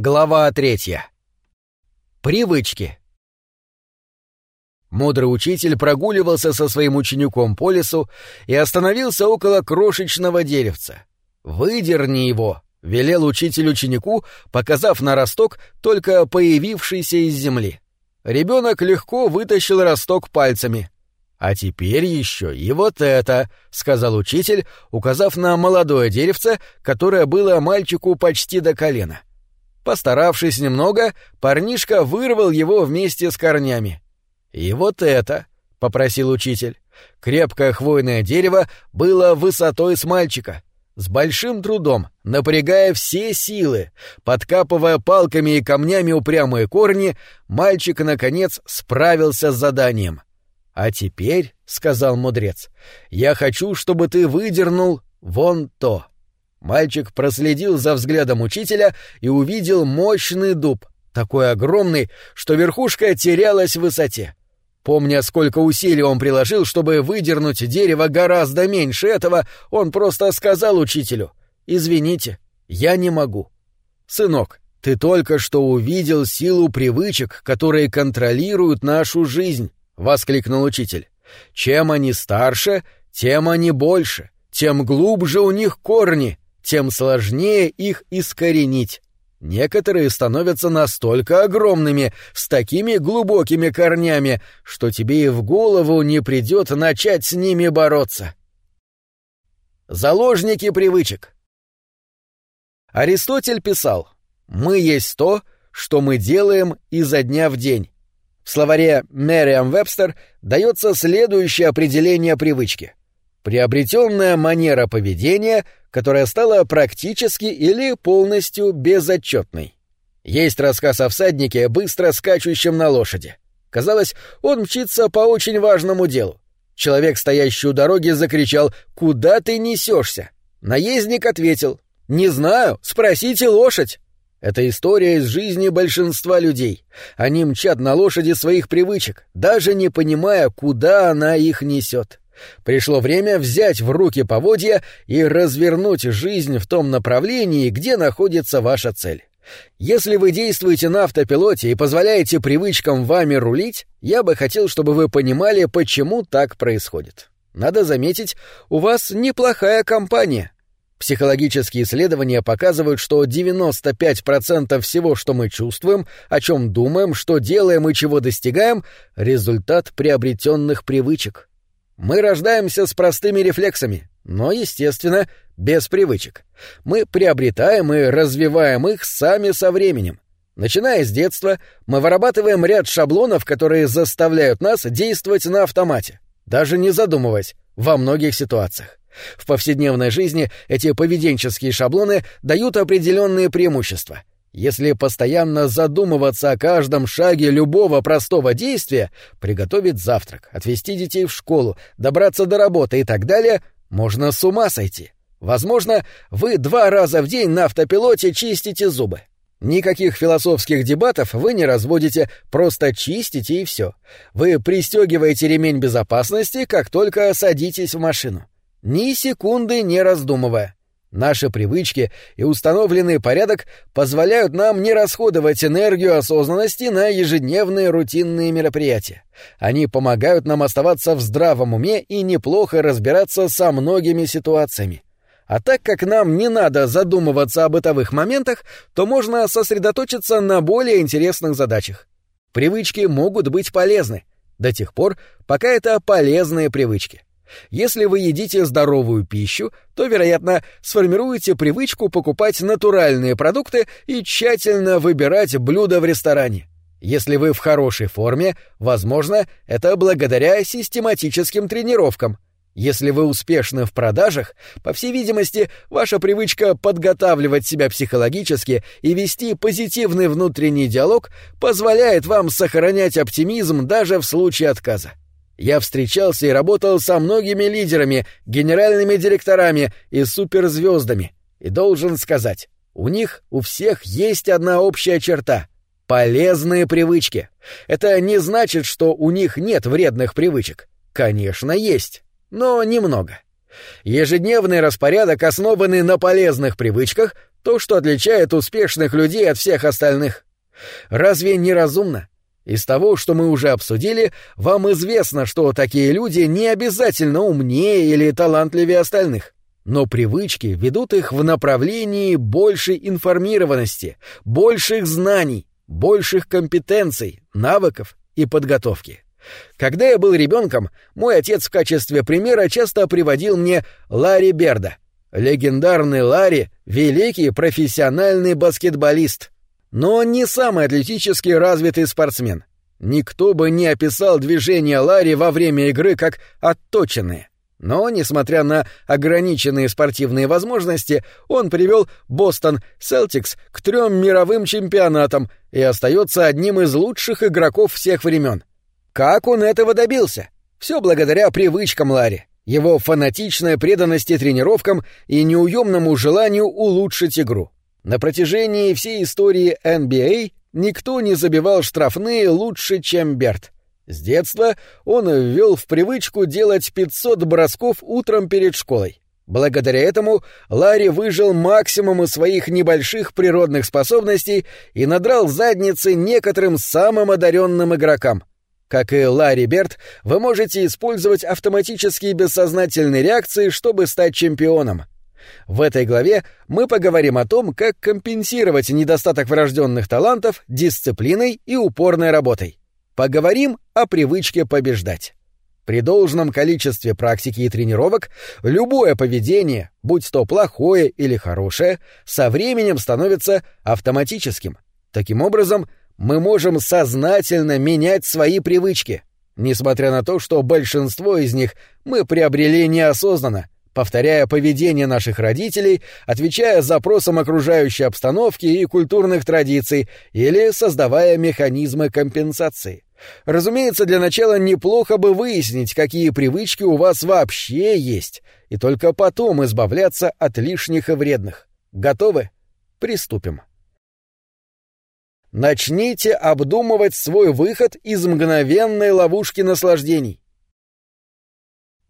Глава третья. Привычки. Мудрый учитель прогуливался со своим учеником по лесу и остановился около крошечного деревца. «Выдерни его», — велел учитель ученику, показав на росток, только появившийся из земли. Ребенок легко вытащил росток пальцами. «А теперь еще и вот это», — сказал учитель, указав на молодое деревце, которое было мальчику почти до колена. Постаравшись немного, парнишка вырвал его вместе с корнями. «И вот это», — попросил учитель. Крепкое хвойное дерево было высотой с мальчика. С большим трудом, напрягая все силы, подкапывая палками и камнями упрямые корни, мальчик, наконец, справился с заданием. «А теперь», — сказал мудрец, — «я хочу, чтобы ты выдернул вон то». Мальчик проследил за взглядом учителя и увидел мощный дуб, такой огромный, что верхушка терялась в высоте. Помня, сколько усилий он приложил, чтобы выдернуть дерево гораздо меньше этого, он просто сказал учителю «Извините, я не могу». «Сынок, ты только что увидел силу привычек, которые контролируют нашу жизнь», — воскликнул учитель. «Чем они старше, тем они больше, тем глубже у них корни, тем сложнее их искоренить. Некоторые становятся настолько огромными, с такими глубокими корнями, что тебе и в голову не придет начать с ними бороться. Заложники привычек. Аристотель писал «Мы есть то, что мы делаем изо дня в день». В словаре Мэриам Вебстер дается следующее определение привычки. Приобретенная манера поведения, которая стала практически или полностью безотчетной. Есть рассказ о всаднике, быстро скачущем на лошади. Казалось, он мчится по очень важному делу. Человек, стоящий у дороги, закричал «Куда ты несешься?» Наездник ответил «Не знаю, спросите лошадь». Это история из жизни большинства людей. Они мчат на лошади своих привычек, даже не понимая, куда она их несет. Пришло время взять в руки поводья и развернуть жизнь в том направлении, где находится ваша цель. Если вы действуете на автопилоте и позволяете привычкам вами рулить, я бы хотел, чтобы вы понимали, почему так происходит. Надо заметить, у вас неплохая компания. Психологические исследования показывают, что 95% всего, что мы чувствуем, о чем думаем, что делаем и чего достигаем, результат приобретенных привычек. Мы рождаемся с простыми рефлексами, но, естественно, без привычек. Мы приобретаем и развиваем их сами со временем. Начиная с детства, мы вырабатываем ряд шаблонов, которые заставляют нас действовать на автомате, даже не задумываясь, во многих ситуациях. В повседневной жизни эти поведенческие шаблоны дают определенные преимущества — если постоянно задумываться о каждом шаге любого простого действия, приготовить завтрак, отвезти детей в школу, добраться до работы и так далее, можно с ума сойти. Возможно, вы два раза в день на автопилоте чистите зубы. Никаких философских дебатов вы не разводите, просто чистите и все. Вы пристегиваете ремень безопасности, как только садитесь в машину. Ни секунды не раздумывая. Наши привычки и установленный порядок позволяют нам не расходовать энергию осознанности на ежедневные рутинные мероприятия. Они помогают нам оставаться в здравом уме и неплохо разбираться со многими ситуациями. А так как нам не надо задумываться о бытовых моментах, то можно сосредоточиться на более интересных задачах. Привычки могут быть полезны до тех пор, пока это полезные привычки. Если вы едите здоровую пищу, то, вероятно, сформируете привычку покупать натуральные продукты и тщательно выбирать блюда в ресторане. Если вы в хорошей форме, возможно, это благодаря систематическим тренировкам. Если вы успешны в продажах, по всей видимости, ваша привычка подготавливать себя психологически и вести позитивный внутренний диалог позволяет вам сохранять оптимизм даже в случае отказа. Я встречался и работал со многими лидерами, генеральными директорами и суперзвездами. И должен сказать, у них у всех есть одна общая черта — полезные привычки. Это не значит, что у них нет вредных привычек. Конечно, есть, но немного. Ежедневный распорядок, основанный на полезных привычках, То, что отличает успешных людей от всех остальных. Разве не разумно? Из того, что мы уже обсудили, вам известно, что такие люди не обязательно умнее или талантливее остальных. Но привычки ведут их в направлении большей информированности, больших знаний, больших компетенций, навыков и подготовки. Когда я был ребенком, мой отец в качестве примера часто приводил мне Ларри Берда. Легендарный Ларри — великий профессиональный баскетболист. Но он не самый атлетически развитый спортсмен. Никто бы не описал движения Ларри во время игры как отточенные. Но, несмотря на ограниченные спортивные возможности, он привел Бостон Селтикс к трем мировым чемпионатам и остается одним из лучших игроков всех времен. Как он этого добился? Все благодаря привычкам Ларри, его фанатичной преданности тренировкам и неуемному желанию улучшить игру. На протяжении всей истории NBA никто не забивал штрафные лучше, чем Берт — с детства он ввел в привычку делать 500 бросков утром перед школой. Благодаря этому Ларри выжил максимум из своих небольших природных способностей и надрал задницы некоторым самым одаренным игрокам. Как и Ларри Берт, вы можете использовать автоматические бессознательные реакции, чтобы стать чемпионом. В этой главе мы поговорим о том, как компенсировать недостаток врожденных талантов дисциплиной и упорной работой. Поговорим о привычке побеждать. При должном количестве практики и тренировок любое поведение, будь то плохое или хорошее, со временем становится автоматическим. Таким образом, мы можем сознательно менять свои привычки, несмотря на то, что большинство из них мы приобрели неосознанно, повторяя поведение наших родителей, отвечая запросам окружающей обстановки и культурных традиций или создавая механизмы компенсации. Разумеется, для начала неплохо бы выяснить, какие привычки у вас вообще есть, и только потом избавляться от лишних и вредных. Готовы? Приступим. Начните обдумывать свой выход из мгновенной ловушки наслаждений.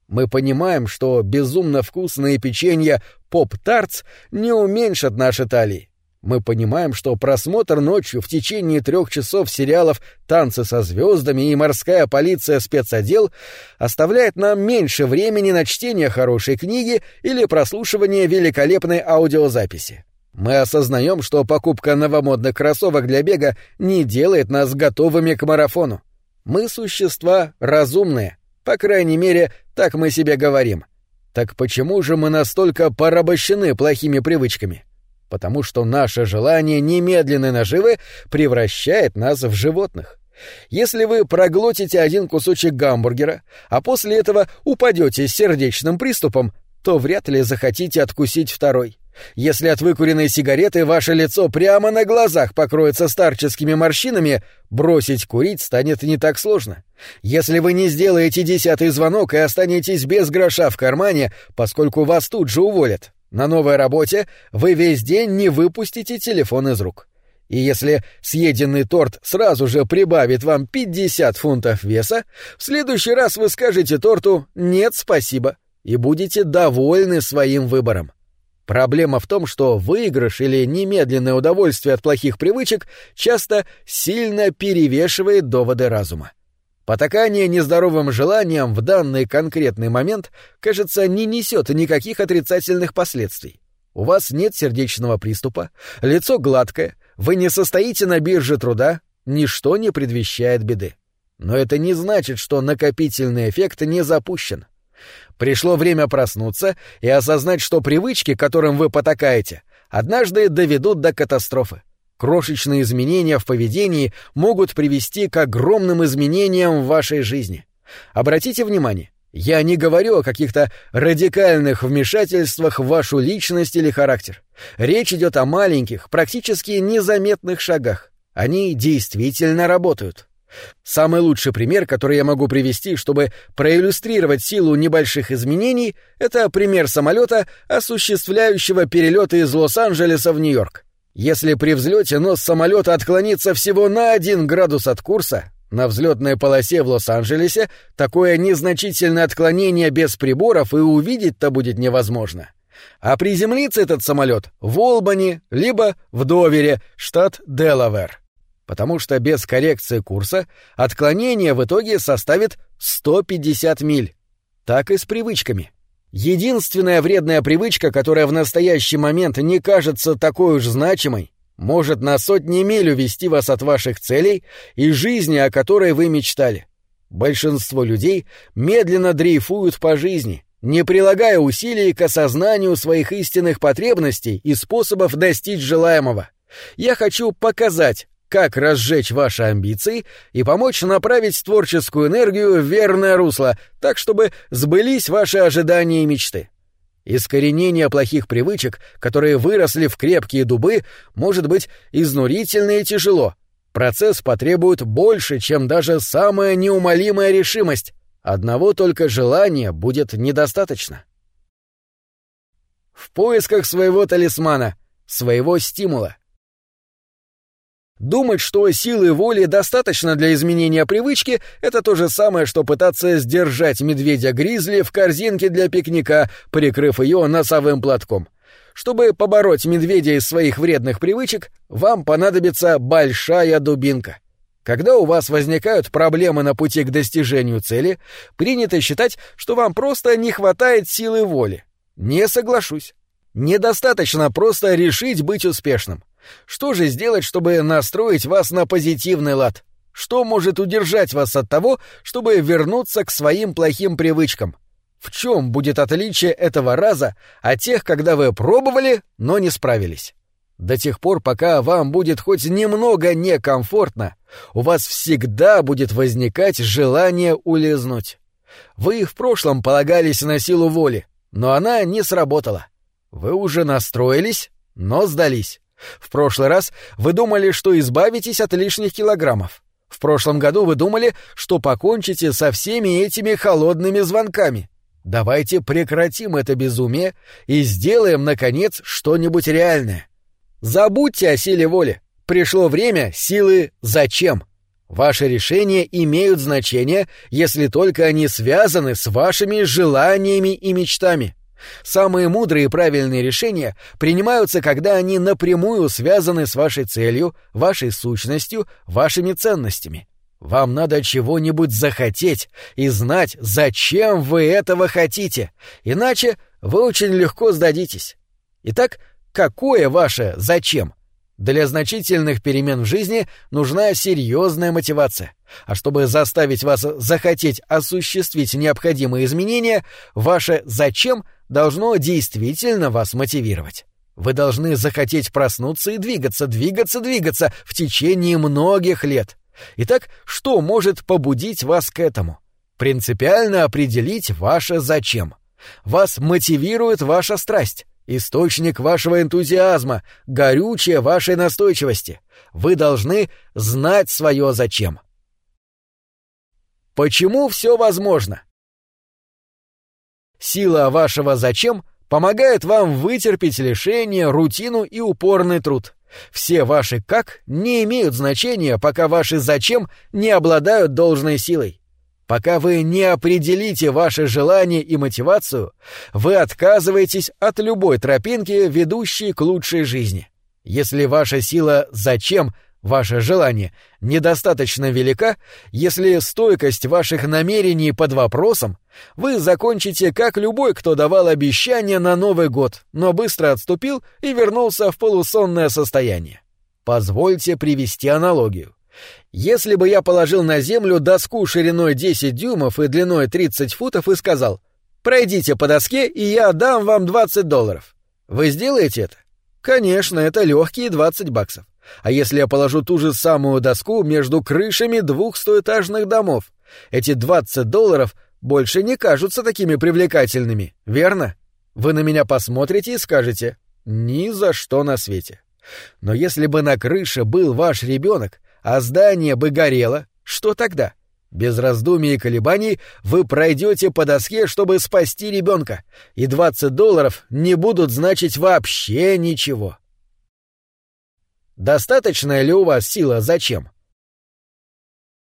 Мы понимаем, что безумно вкусные печенья поп-тартс не уменьшат наши талии. Мы понимаем, что просмотр ночью в течение трех часов сериалов «Танцы со звездами» и «Морская полиция спецотдел» оставляет нам меньше времени на чтение хорошей книги или прослушивание великолепной аудиозаписи. Мы осознаем, что покупка новомодных кроссовок для бега не делает нас готовыми к марафону. Мы существа разумные, по крайней мере, так мы себе говорим. Так почему же мы настолько порабощены плохими привычками? потому что наше желание немедленной наживы превращает нас в животных. Если вы проглотите один кусочек гамбургера, а после этого упадете с сердечным приступом, то вряд ли захотите откусить второй. Если от выкуренной сигареты ваше лицо прямо на глазах покроется старческими морщинами, бросить курить станет не так сложно. Если вы не сделаете десятый звонок и останетесь без гроша в кармане, поскольку вас тут же уволят, на новой работе вы весь день не выпустите телефон из рук. И если съеденный торт сразу же прибавит вам 50 фунтов веса, в следующий раз вы скажете торту «нет, спасибо» и будете довольны своим выбором. Проблема в том, что выигрыш или немедленное удовольствие от плохих привычек часто сильно перевешивает доводы разума. Потакание нездоровым желаниям в данный конкретный момент, кажется, не несет никаких отрицательных последствий. У вас нет сердечного приступа, лицо гладкое, вы не состоите на бирже труда, ничто не предвещает беды. Но это не значит, что накопительный эффект не запущен. Пришло время проснуться и осознать, что привычки, которым вы потакаете, однажды доведут до катастрофы. Крошечные изменения в поведении могут привести к огромным изменениям в вашей жизни. Обратите внимание, я не говорю о каких-то радикальных вмешательствах в вашу личность или характер. Речь идет о маленьких, практически незаметных шагах. Они действительно работают. Самый лучший пример, который я могу привести, чтобы проиллюстрировать силу небольших изменений, это пример самолета, осуществляющего перелеты из Лос-Анджелеса в Нью-Йорк. Если при взлете нос самолета отклонится всего на один градус от курса, на взлетной полосе в Лос-Анджелесе такое незначительное отклонение без приборов и увидеть-то будет невозможно. А приземлится этот самолет в Олбани, либо в Довере, штат Делавер. Потому что без коррекции курса отклонение в итоге составит 150 миль. Так и с привычками. Единственная вредная привычка, которая в настоящий момент не кажется такой уж значимой, может на сотни миль увести вас от ваших целей и жизни, о которой вы мечтали. Большинство людей медленно дрейфуют по жизни, не прилагая усилий к осознанию своих истинных потребностей и способов достичь желаемого. Я хочу показать, как разжечь ваши амбиции и помочь направить творческую энергию в верное русло, так чтобы сбылись ваши ожидания и мечты. Искоренение плохих привычек, которые выросли в крепкие дубы, может быть изнурительно и тяжело. Процесс потребует больше, чем даже самая неумолимая решимость. Одного только желания будет недостаточно. В поисках своего талисмана, своего стимула. Думать, что силы воли достаточно для изменения привычки, это то же самое, что пытаться сдержать медведя-гризли в корзинке для пикника, прикрыв ее носовым платком. Чтобы побороть медведя из своих вредных привычек, вам понадобится большая дубинка. Когда у вас возникают проблемы на пути к достижению цели, принято считать, что вам просто не хватает силы воли. Не соглашусь. Недостаточно просто решить быть успешным. Что же сделать, чтобы настроить вас на позитивный лад? Что может удержать вас от того, чтобы вернуться к своим плохим привычкам? В чем будет отличие этого раза от тех, когда вы пробовали, но не справились? До тех пор, пока вам будет хоть немного некомфортно, у вас всегда будет возникать желание улизнуть. Вы в прошлом полагались на силу воли, но она не сработала. Вы уже настроились, но сдались. В прошлый раз вы думали, что избавитесь от лишних килограммов. В прошлом году вы думали, что покончите со всеми этими холодными звонками. Давайте прекратим это безумие и сделаем, наконец, что-нибудь реальное. Забудьте о силе воли. Пришло время силы «зачем». Ваши решения имеют значение, если только они связаны с вашими желаниями и мечтами. Самые мудрые и правильные решения принимаются, когда они напрямую связаны с вашей целью, вашей сущностью, вашими ценностями. Вам надо чего-нибудь захотеть и знать, зачем вы этого хотите, иначе вы очень легко сдадитесь. Итак, какое ваше «зачем»? Для значительных перемен в жизни нужна серьезная мотивация. А чтобы заставить вас захотеть осуществить необходимые изменения, ваше «зачем» должно действительно вас мотивировать. Вы должны захотеть проснуться и двигаться, двигаться, двигаться в течение многих лет. Итак, что может побудить вас к этому? Принципиально определить ваше «зачем». Вас мотивирует ваша страсть источник вашего энтузиазма, горючее вашей настойчивости. Вы должны знать свое зачем. Почему все возможно? Сила вашего зачем помогает вам вытерпеть лишение, рутину и упорный труд. Все ваши «как» не имеют значения, пока ваши «зачем» не обладают должной силой. Пока вы не определите ваши желания и мотивацию, вы отказываетесь от любой тропинки, ведущей к лучшей жизни. Если ваша сила «зачем» ваше желание недостаточно велика, если стойкость ваших намерений под вопросом, вы закончите как любой, кто давал обещания на Новый год, но быстро отступил и вернулся в полусонное состояние. Позвольте привести аналогию. Если бы я положил на землю доску шириной 10 дюймов и длиной 30 футов и сказал «Пройдите по доске, и я дам вам 20 долларов», вы сделаете это? Конечно, это легкие 20 баксов. А если я положу ту же самую доску между крышами двух стоэтажных домов? Эти 20 долларов больше не кажутся такими привлекательными, верно? Вы на меня посмотрите и скажете «Ни за что на свете». Но если бы на крыше был ваш ребенок, а здание бы горело, что тогда? Без раздумий и колебаний вы пройдете по доске, чтобы спасти ребенка, и 20 долларов не будут значить вообще ничего. Достаточная ли у вас сила зачем?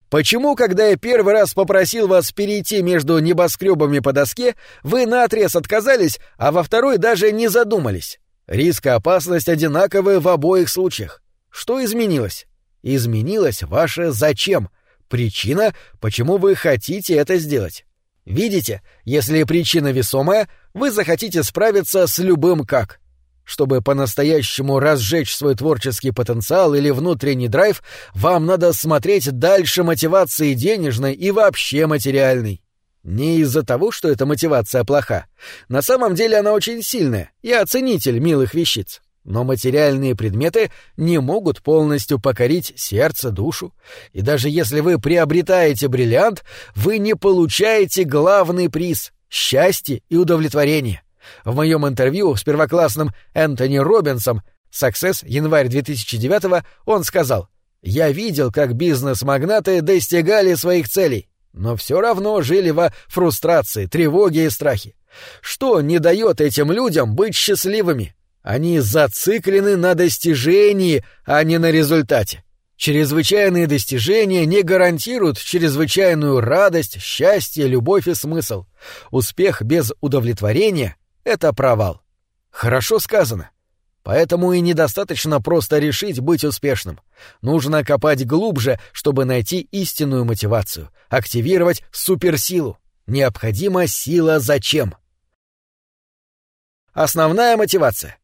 Почему, когда я первый раз попросил вас перейти между небоскребами по доске, вы наотрез отказались, а во второй даже не задумались? Риск и опасность одинаковы в обоих случаях. Что изменилось? Изменилось ваше «зачем», причина, почему вы хотите это сделать. Видите, если причина весомая, вы захотите справиться с любым «как». Чтобы по-настоящему разжечь свой творческий потенциал или внутренний драйв, вам надо смотреть дальше мотивации денежной и вообще материальной. Не из-за того, что эта мотивация плоха. На самом деле она очень сильная, я оценитель милых вещиц. Но материальные предметы не могут полностью покорить сердце, душу. И даже если вы приобретаете бриллиант, вы не получаете главный приз — счастье и удовлетворение. В моем интервью с первоклассным Энтони Робинсом «Success» январь 2009 он сказал «Я видел, как бизнес-магнаты достигали своих целей, но все равно жили во фрустрации, тревоге и страхе. Что не дает этим людям быть счастливыми? Они зациклены на достижении, а не на результате. Чрезвычайные достижения не гарантируют чрезвычайную радость, счастье, любовь и смысл. Успех без удовлетворения это провал. Хорошо сказано. Поэтому и недостаточно просто решить быть успешным. Нужно копать глубже, чтобы найти истинную мотивацию, активировать суперсилу. Необходима сила зачем. Основная мотивация.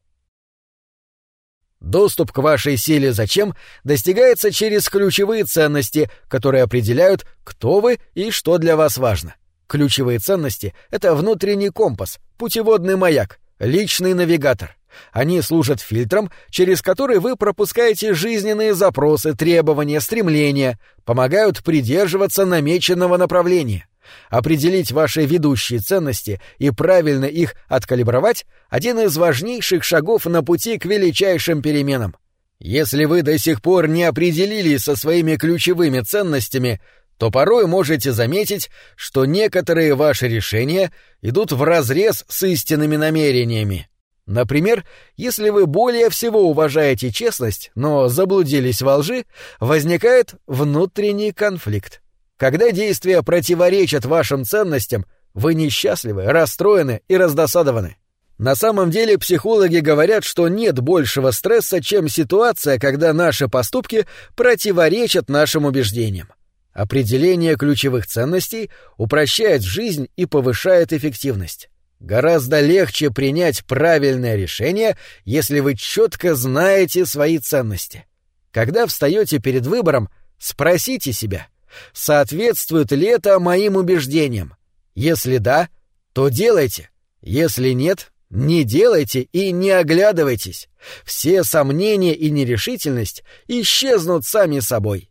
Доступ к вашей силе зачем достигается через ключевые ценности, которые определяют, кто вы и что для вас важно. Ключевые ценности — это внутренний компас, путеводный маяк, личный навигатор. Они служат фильтром, через который вы пропускаете жизненные запросы, требования, стремления, помогают придерживаться намеченного направления. Определить ваши ведущие ценности и правильно их откалибровать — один из важнейших шагов на пути к величайшим переменам. Если вы до сих пор не определились со своими ключевыми ценностями, то порой можете заметить, что некоторые ваши решения идут вразрез с истинными намерениями. Например, если вы более всего уважаете честность, но заблудились во лжи, возникает внутренний конфликт. Когда действия противоречат вашим ценностям, вы несчастливы, расстроены и раздосадованы. На самом деле психологи говорят, что нет большего стресса, чем ситуация, когда наши поступки противоречат нашим убеждениям. Определение ключевых ценностей упрощает жизнь и повышает эффективность. Гораздо легче принять правильное решение, если вы четко знаете свои ценности. Когда встаете перед выбором, спросите себя, соответствует ли это моим убеждениям. Если да, то делайте. Если нет, не делайте и не оглядывайтесь. Все сомнения и нерешительность исчезнут сами собой.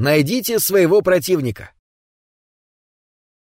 Найдите своего противника.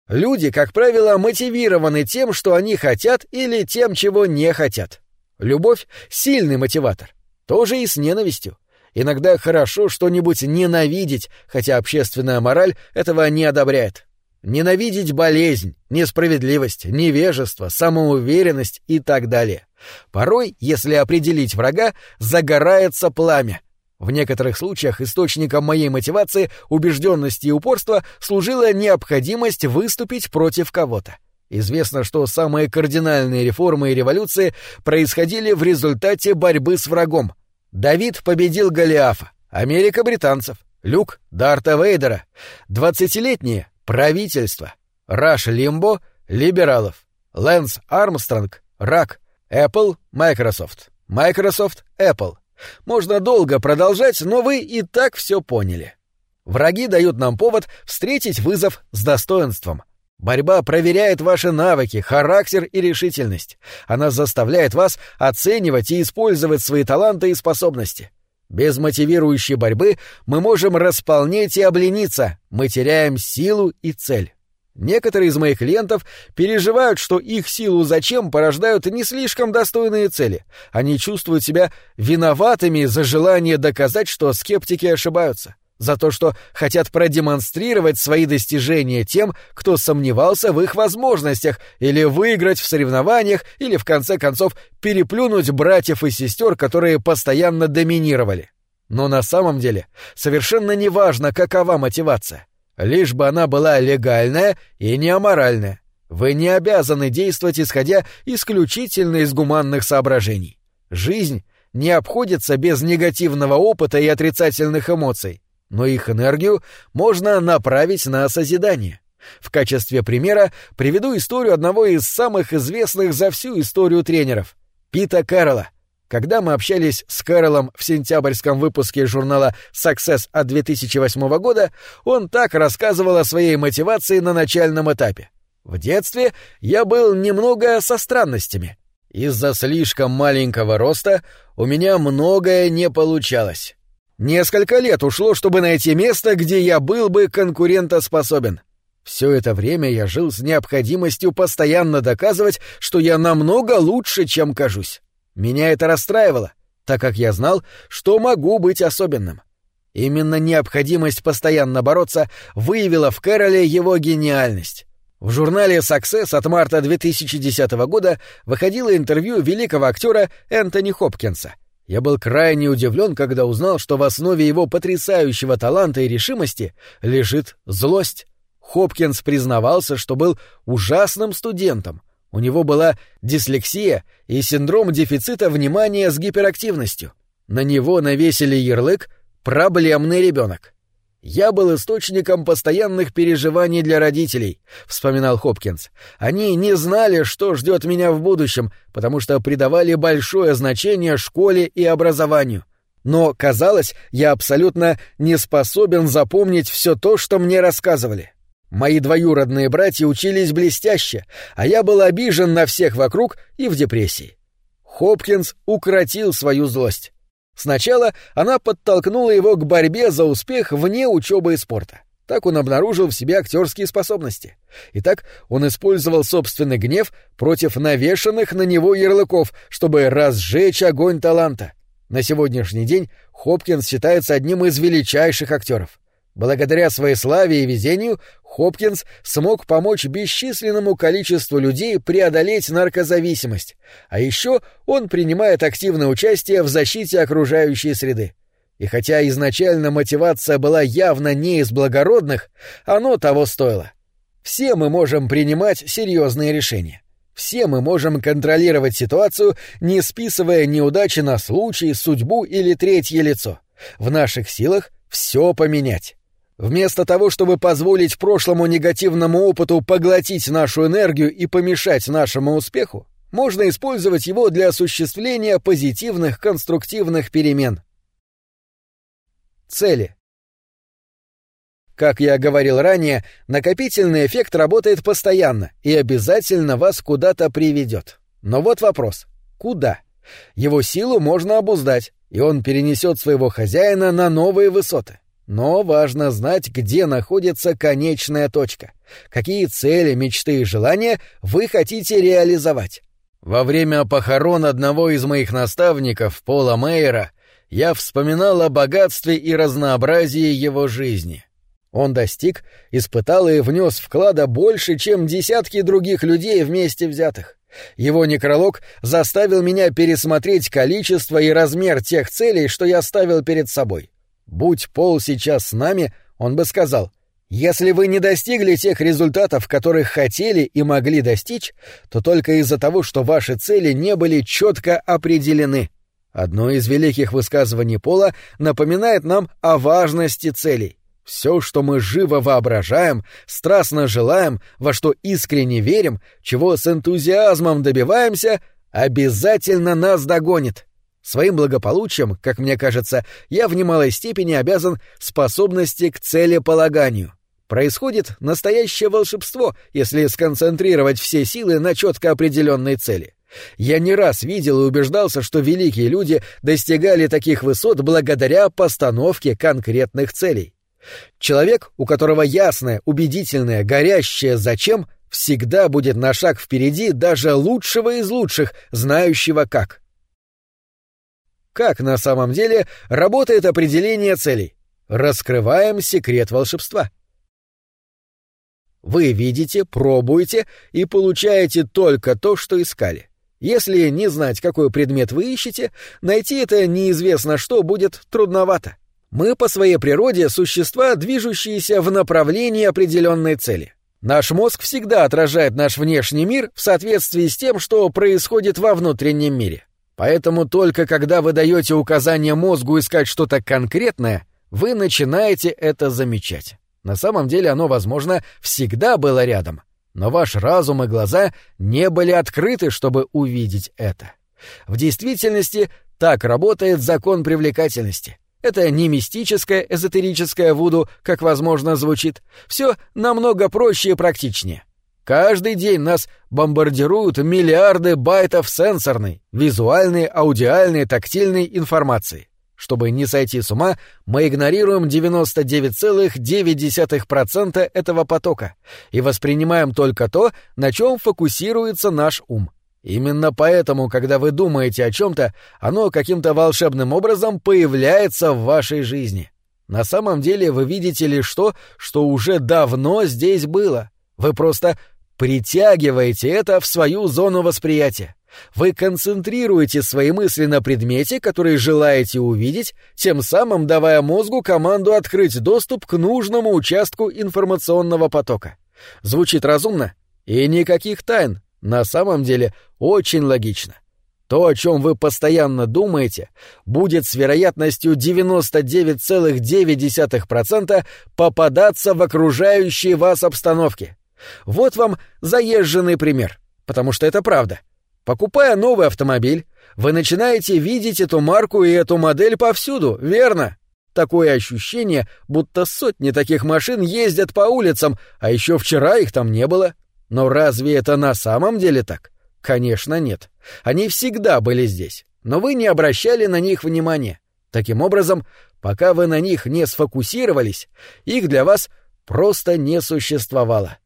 Люди, как правило, мотивированы тем, что они хотят, или тем, чего не хотят. Любовь — сильный мотиватор. Тоже и с ненавистью. Иногда хорошо что-нибудь ненавидеть, хотя общественная мораль этого не одобряет. Ненавидеть болезнь, несправедливость, невежество, самоуверенность и так далее. Порой, если определить врага, загорается пламя — в некоторых случаях источником моей мотивации, убежденности и упорства служила необходимость выступить против кого-то. Известно, что самые кардинальные реформы и революции происходили в результате борьбы с врагом. Давид победил Голиафа, Америка — британцев, Люк — Дарта Вейдера, двадцатилетние — правительство, Раш Лимбо — либералов, Лэнс Армстронг — рак, Apple — Microsoft, Microsoft — Apple, можно долго продолжать, но вы и так все поняли. Враги дают нам повод встретить вызов с достоинством. Борьба проверяет ваши навыки, характер и решительность. Она заставляет вас оценивать и использовать свои таланты и способности. Без мотивирующей борьбы мы можем располнеть и облениться, мы теряем силу и цель. Некоторые из моих клиентов переживают, что их силу зачем порождают не слишком достойные цели. Они чувствуют себя виноватыми за желание доказать, что скептики ошибаются. За то, что хотят продемонстрировать свои достижения тем, кто сомневался в их возможностях, или выиграть в соревнованиях, или в конце концов переплюнуть братьев и сестер, которые постоянно доминировали. Но на самом деле совершенно неважно, какова мотивация. Лишь бы она была легальная и не аморальная. Вы не обязаны действовать исходя исключительно из гуманных соображений. Жизнь не обходится без негативного опыта и отрицательных эмоций, но их энергию можно направить на созидание. В качестве примера приведу историю одного из самых известных за всю историю тренеров — Пита Кэрролла. Когда мы общались с Кэролом в сентябрьском выпуске журнала Success от 2008 года, он так рассказывал о своей мотивации на начальном этапе. В детстве я был немного со странностями. Из-за слишком маленького роста у меня многое не получалось. Несколько лет ушло, чтобы найти место, где я был бы конкурентоспособен. Все это время я жил с необходимостью постоянно доказывать, что я намного лучше, чем кажусь. Меня это расстраивало, так как я знал, что могу быть особенным. Именно необходимость постоянно бороться выявила в Кэроле его гениальность. В журнале Success от марта 2010 года выходило интервью великого актера Энтони Хопкинса. Я был крайне удивлен, когда узнал, что в основе его потрясающего таланта и решимости лежит злость. Хопкинс признавался, что был ужасным студентом. У него была дислексия и синдром дефицита внимания с гиперактивностью. На него навесили ярлык «проблемный ребенок». «Я был источником постоянных переживаний для родителей», — вспоминал Хопкинс. «Они не знали, что ждет меня в будущем, потому что придавали большое значение школе и образованию. Но, казалось, я абсолютно не способен запомнить все то, что мне рассказывали. Мои двоюродные братья учились блестяще, а я был обижен на всех вокруг и в депрессии». Хопкинс укротил свою злость. Сначала она подтолкнула его к борьбе за успех вне учебы и спорта. Так он обнаружил в себе актерские способности. И так он использовал собственный гнев против навешанных на него ярлыков, чтобы разжечь огонь таланта. На сегодняшний день Хопкинс считается одним из величайших актеров. Благодаря своей славе и везению Хопкинс смог помочь бесчисленному количеству людей преодолеть наркозависимость, а еще он принимает активное участие в защите окружающей среды. И хотя изначально мотивация была явно не из благородных, оно того стоило. Все мы можем принимать серьезные решения. Все мы можем контролировать ситуацию, не списывая неудачи на случай, судьбу или третье лицо. В наших силах все поменять. Вместо того, чтобы позволить прошлому негативному опыту поглотить нашу энергию и помешать нашему успеху, можно использовать его для осуществления позитивных конструктивных перемен. Цели. Как я говорил ранее, накопительный эффект работает постоянно и обязательно вас куда-то приведет. Но вот вопрос. Куда? Его силу можно обуздать, и он перенесет своего хозяина на новые высоты. Но важно знать, где находится конечная точка, какие цели, мечты и желания вы хотите реализовать. Во время похорон одного из моих наставников, Пола Мейера, я вспоминал о богатстве и разнообразии его жизни. Он достиг, испытал и внес вклада больше, чем десятки других людей вместе взятых. Его некролог заставил меня пересмотреть количество и размер тех целей, что я ставил перед собой. Будь Пол сейчас с нами, он бы сказал, «Если вы не достигли тех результатов, которых хотели и могли достичь, то только из-за того, что ваши цели не были четко определены». Одно из великих высказываний Пола напоминает нам о важности целей. Все, что мы живо воображаем, страстно желаем, во что искренне верим, чего с энтузиазмом добиваемся, обязательно нас догонит. Своим благополучием, как мне кажется, я в немалой степени обязан способности к целеполаганию. Происходит настоящее волшебство, если сконцентрировать все силы на четко определенной цели. Я не раз видел и убеждался, что великие люди достигали таких высот благодаря постановке конкретных целей. Человек, у которого ясное, убедительное, горящее «зачем», всегда будет на шаг впереди даже лучшего из лучших, знающего как. Как на самом деле работает определение целей? Раскрываем секрет волшебства. Вы видите, пробуете и получаете только то, что искали. Если не знать, какой предмет вы ищете, найти это неизвестно что будет трудновато. Мы по своей природе существа, движущиеся в направлении определенной цели. Наш мозг всегда отражает наш внешний мир в соответствии с тем, что происходит во внутреннем мире. Поэтому только когда вы даете указание мозгу искать что-то конкретное, вы начинаете это замечать. На самом деле оно, возможно, всегда было рядом, но ваш разум и глаза не были открыты, чтобы увидеть это. В действительности так работает закон привлекательности. Это не мистическое, эзотерическое вуду, как возможно звучит. Все намного проще и практичнее. Каждый день нас бомбардируют миллиарды байтов сенсорной, визуальной, аудиальной, тактильной информации. Чтобы не сойти с ума, мы игнорируем 99,9% этого потока и воспринимаем только то, на чем фокусируется наш ум. Именно поэтому, когда вы думаете о чем-то, оно каким-то волшебным образом появляется в вашей жизни. На самом деле вы видите лишь то, что уже давно здесь было. Вы просто притягиваете это в свою зону восприятия. Вы концентрируете свои мысли на предмете, который желаете увидеть, тем самым давая мозгу команду открыть доступ к нужному участку информационного потока. Звучит разумно? И никаких тайн, на самом деле очень логично. То, о чем вы постоянно думаете, будет с вероятностью 99,9% попадаться в окружающие вас обстановки. Вот вам заезженный пример, потому что это правда. Покупая новый автомобиль, вы начинаете видеть эту марку и эту модель повсюду, верно? Такое ощущение, будто сотни таких машин ездят по улицам, а еще вчера их там не было. Но разве это на самом деле так? Конечно, нет. Они всегда были здесь, но вы не обращали на них внимания. Таким образом, пока вы на них не сфокусировались, их для вас просто не существовало.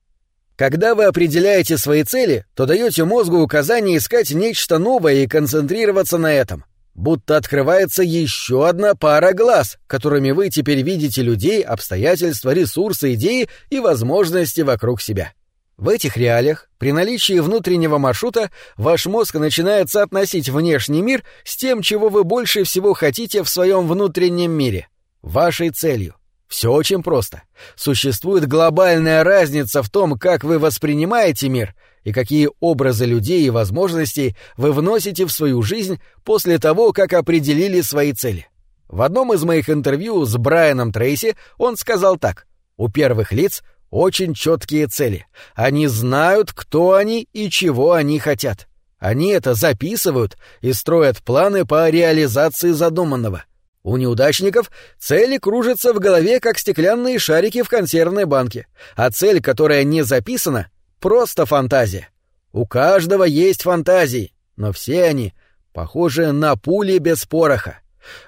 Когда вы определяете свои цели, то даете мозгу указание искать нечто новое и концентрироваться на этом. Будто открывается еще одна пара глаз, которыми вы теперь видите людей, обстоятельства, ресурсы, идеи и возможности вокруг себя. В этих реалиях, при наличии внутреннего маршрута, ваш мозг начинает соотносить внешний мир с тем, чего вы больше всего хотите в своем внутреннем мире, вашей целью. Все очень просто. Существует глобальная разница в том, как вы воспринимаете мир и какие образы людей и возможностей вы вносите в свою жизнь после того, как определили свои цели. В одном из моих интервью с Брайаном Трейси он сказал так. У первых лиц очень четкие цели. Они знают, кто они и чего они хотят. Они это записывают и строят планы по реализации задуманного. У неудачников цели кружатся в голове, как стеклянные шарики в консервной банке, а цель, которая не записана, просто фантазия. У каждого есть фантазии, но все они похожи на пули без пороха.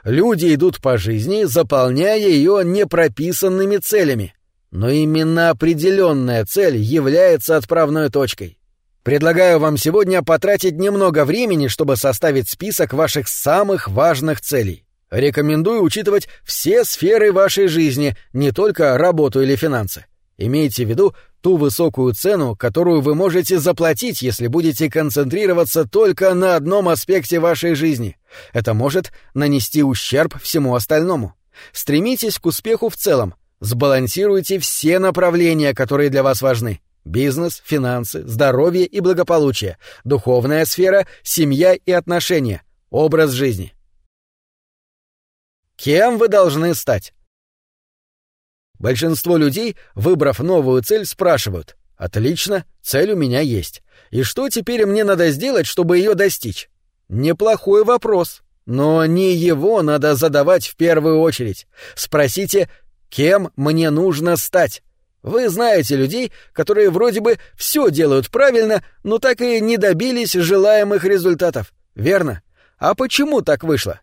Люди идут по жизни, заполняя ее непрописанными целями, но именно определенная цель является отправной точкой. Предлагаю вам сегодня потратить немного времени, чтобы составить список ваших самых важных целей. Рекомендую учитывать все сферы вашей жизни, не только работу или финансы. Имейте в виду ту высокую цену, которую вы можете заплатить, если будете концентрироваться только на одном аспекте вашей жизни. Это может нанести ущерб всему остальному. Стремитесь к успеху в целом, Сбалансируйте все направления, которые для вас важны. Бизнес, финансы, здоровье и благополучие, духовная сфера, семья и отношения, образ жизни. Кем вы должны стать? Большинство людей, выбрав новую цель, спрашивают «Отлично, цель у меня есть. И что теперь мне надо сделать, чтобы ее достичь?» Неплохой вопрос, но не его надо задавать в первую очередь. Спросите Кем мне нужно стать? Вы знаете людей, которые вроде бы все делают правильно, но так и не добились желаемых результатов, верно? А почему так вышло?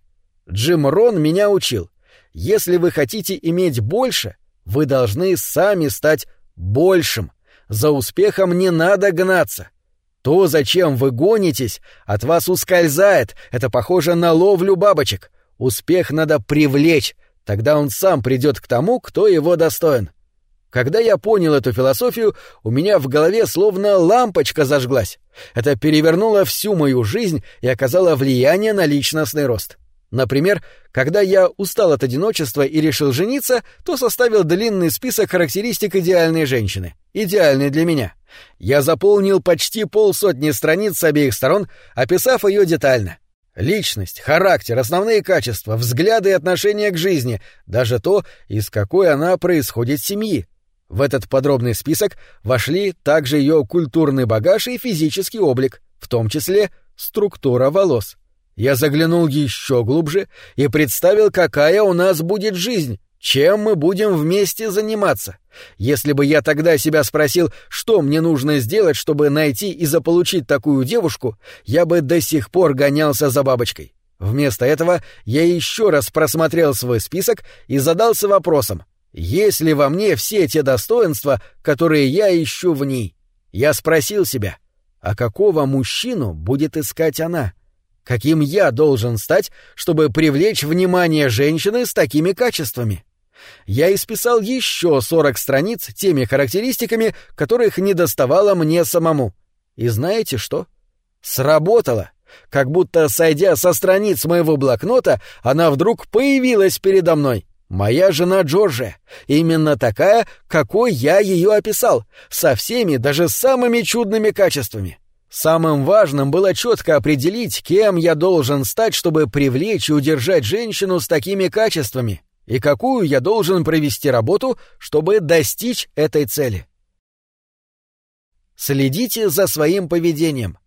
Джим Рон меня учил. Если вы хотите иметь больше, вы должны сами стать большим. За успехом не надо гнаться. То, зачем вы гонитесь, от вас ускользает. Это похоже на ловлю бабочек. Успех надо привлечь, Тогда он сам придет к тому, кто его достоин. Когда я понял эту философию, у меня в голове словно лампочка зажглась. Это перевернуло всю мою жизнь и оказало влияние на личностный рост. Например, когда я устал от одиночества и решил жениться, то составил длинный список характеристик идеальной женщины, идеальной для меня. Я заполнил почти полсотни страниц с обеих сторон, описав ее детально. Личность, характер, основные качества, взгляды и отношения к жизни, даже то, из какой она происходит семьи. В этот подробный список вошли также ее культурный багаж и физический облик, в том числе структура волос. Я заглянул еще глубже и представил, какая у нас будет жизнь, чем мы будем вместе заниматься. Если бы я тогда себя спросил, что мне нужно сделать, чтобы найти и заполучить такую девушку, я бы до сих пор гонялся за бабочкой. Вместо этого я еще раз просмотрел свой список и задался вопросом, есть ли во мне все те достоинства, которые я ищу в ней? Я спросил себя, а какого мужчину будет искать она? Каким я должен стать, чтобы привлечь внимание женщины с такими качествами? Я исписал еще сорок страниц теми характеристиками, которых не доставало мне самому. И знаете что? Сработало. Как будто, сойдя со страниц моего блокнота, она вдруг появилась передо мной — Моя жена Джорджия, именно такая, какой я ее описал, со всеми, даже самыми чудными качествами. Самым важным было четко определить, кем я должен стать, чтобы привлечь и удержать женщину с такими качествами, и какую я должен провести работу, чтобы достичь этой цели. Следите за своим поведением.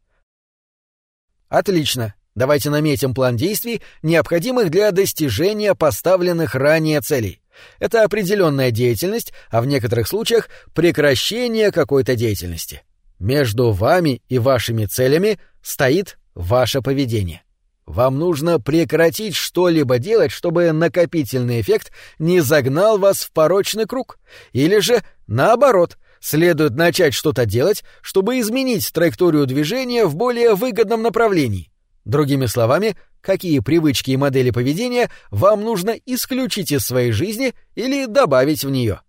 Отлично. Давайте наметим план действий, необходимых для достижения поставленных ранее целей. Это определенная деятельность, а в некоторых случаях прекращение какой-то деятельности. Между вами и вашими целями стоит ваше поведение. Вам нужно прекратить что-либо делать, чтобы накопительный эффект не загнал вас в порочный круг. Или же, наоборот, следует начать что-то делать, чтобы изменить траекторию движения в более выгодном направлении. Другими словами, какие привычки и модели поведения вам нужно исключить из своей жизни или добавить в нее.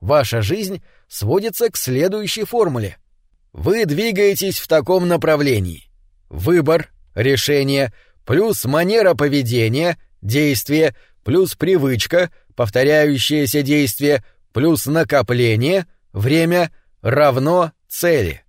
Ваша жизнь сводится к следующей формуле. Вы двигаетесь в таком направлении. Выбор, решение, плюс манера поведения, действие, плюс привычка, повторяющееся действие, плюс накопление, время равно цели.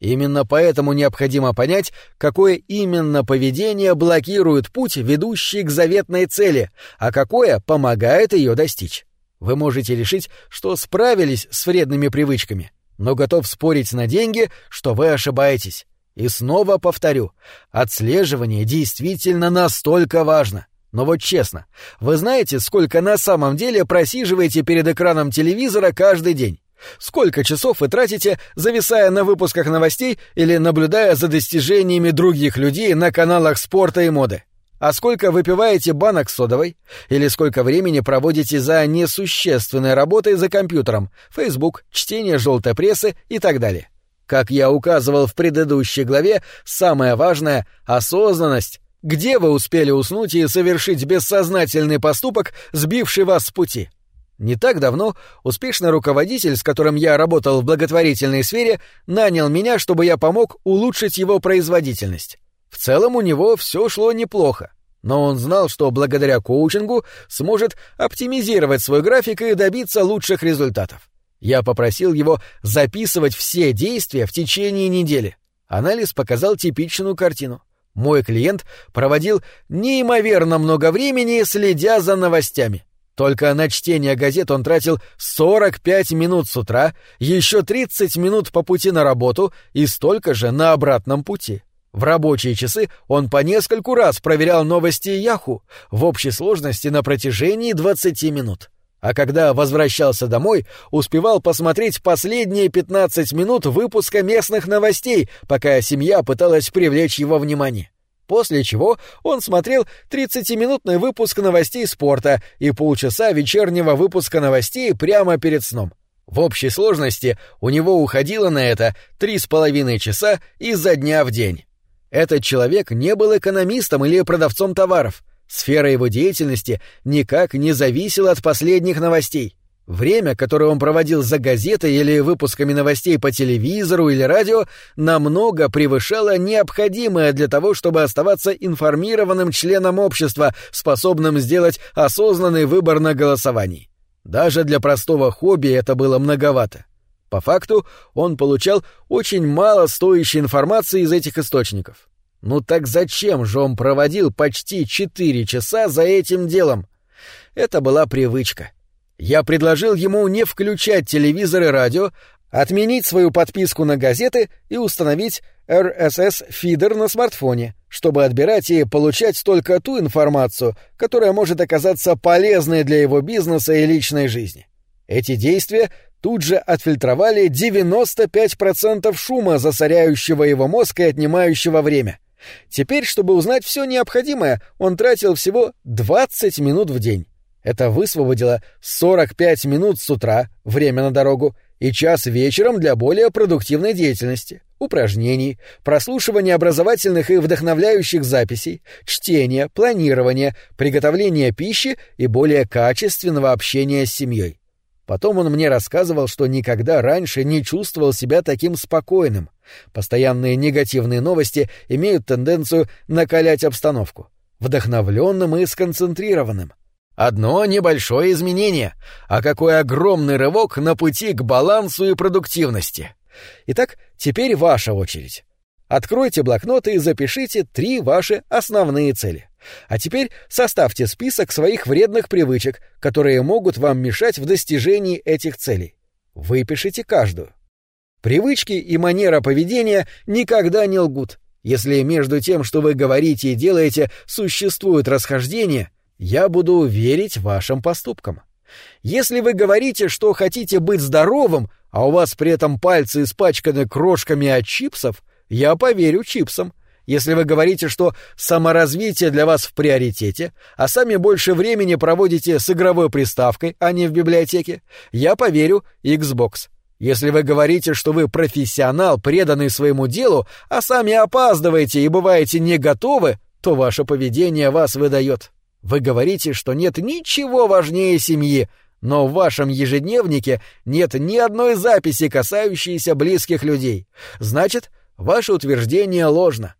Именно поэтому необходимо понять, какое именно поведение блокирует путь, ведущий к заветной цели, а какое помогает ее достичь. Вы можете решить, что справились с вредными привычками, но готов спорить на деньги, что вы ошибаетесь. И снова повторю, отслеживание действительно настолько важно. Но вот честно, вы знаете, сколько на самом деле просиживаете перед экраном телевизора каждый день? Сколько часов вы тратите, зависая на выпусках новостей или наблюдая за достижениями других людей на каналах спорта и моды? А сколько выпиваете банок содовой? Или сколько времени проводите за несущественной работой за компьютером, Facebook, чтение желтой прессы и так далее? Как я указывал в предыдущей главе, самое важное — осознанность. Где вы успели уснуть и совершить бессознательный поступок, сбивший вас с пути? Не так давно успешный руководитель, с которым я работал в благотворительной сфере, нанял меня, чтобы я помог улучшить его производительность. В целом у него все шло неплохо, но он знал, что благодаря коучингу сможет оптимизировать свой график и добиться лучших результатов. Я попросил его записывать все действия в течение недели. Анализ показал типичную картину. Мой клиент проводил неимоверно много времени, следя за новостями. Только на чтение газет он тратил 45 минут с утра, еще 30 минут по пути на работу и столько же на обратном пути. В рабочие часы он по нескольку раз проверял новости Яху, в общей сложности на протяжении 20 минут. А когда возвращался домой, успевал посмотреть последние 15 минут выпуска местных новостей, пока семья пыталась привлечь его внимание. После чего он смотрел 30-минутный выпуск новостей спорта и полчаса вечернего выпуска новостей прямо перед сном. В общей сложности у него уходило на это три с половиной часа изо дня в день. Этот человек не был экономистом или продавцом товаров. Сфера его деятельности никак не зависела от последних новостей. Время, которое он проводил за газетой или выпусками новостей по телевизору или радио, намного превышало необходимое для того, чтобы оставаться информированным членом общества, способным сделать осознанный выбор на голосовании. Даже для простого хобби это было многовато. По факту он получал очень мало стоящей информации из этих источников. Ну так зачем же он проводил почти четыре часа за этим делом? Это была привычка. Я предложил ему не включать телевизор и радио, отменить свою подписку на газеты и установить RSS-фидер на смартфоне, чтобы отбирать и получать только ту информацию, которая может оказаться полезной для его бизнеса и личной жизни. Эти действия тут же отфильтровали 95% шума, засоряющего его мозг и отнимающего время. Теперь, чтобы узнать все необходимое, он тратил всего 20 минут в день. Это высвободило 45 минут с утра, время на дорогу, и час вечером для более продуктивной деятельности, упражнений, прослушивания образовательных и вдохновляющих записей, чтения, планирования, приготовления пищи и более качественного общения с семьей. Потом он мне рассказывал, что никогда раньше не чувствовал себя таким спокойным. Постоянные негативные новости имеют тенденцию накалять обстановку. Вдохновленным и сконцентрированным. Одно небольшое изменение, а какой огромный рывок на пути к балансу и продуктивности. Итак, теперь ваша очередь. Откройте блокноты и запишите три ваши основные цели. А теперь составьте список своих вредных привычек, которые могут вам мешать в достижении этих целей. Выпишите каждую. Привычки и манера поведения никогда не лгут. Если между тем, что вы говорите и делаете, существует расхождение, я буду верить вашим поступкам. Если вы говорите, что хотите быть здоровым, а у вас при этом пальцы испачканы крошками от чипсов, я поверю чипсам. Если вы говорите, что саморазвитие для вас в приоритете, а сами больше времени проводите с игровой приставкой, а не в библиотеке, я поверю Xbox. Если вы говорите, что вы профессионал, преданный своему делу, а сами опаздываете и бываете не готовы, то ваше поведение вас выдает. Вы говорите, что нет ничего важнее семьи, но в вашем ежедневнике нет ни одной записи, касающейся близких людей. Значит, ваше утверждение ложно.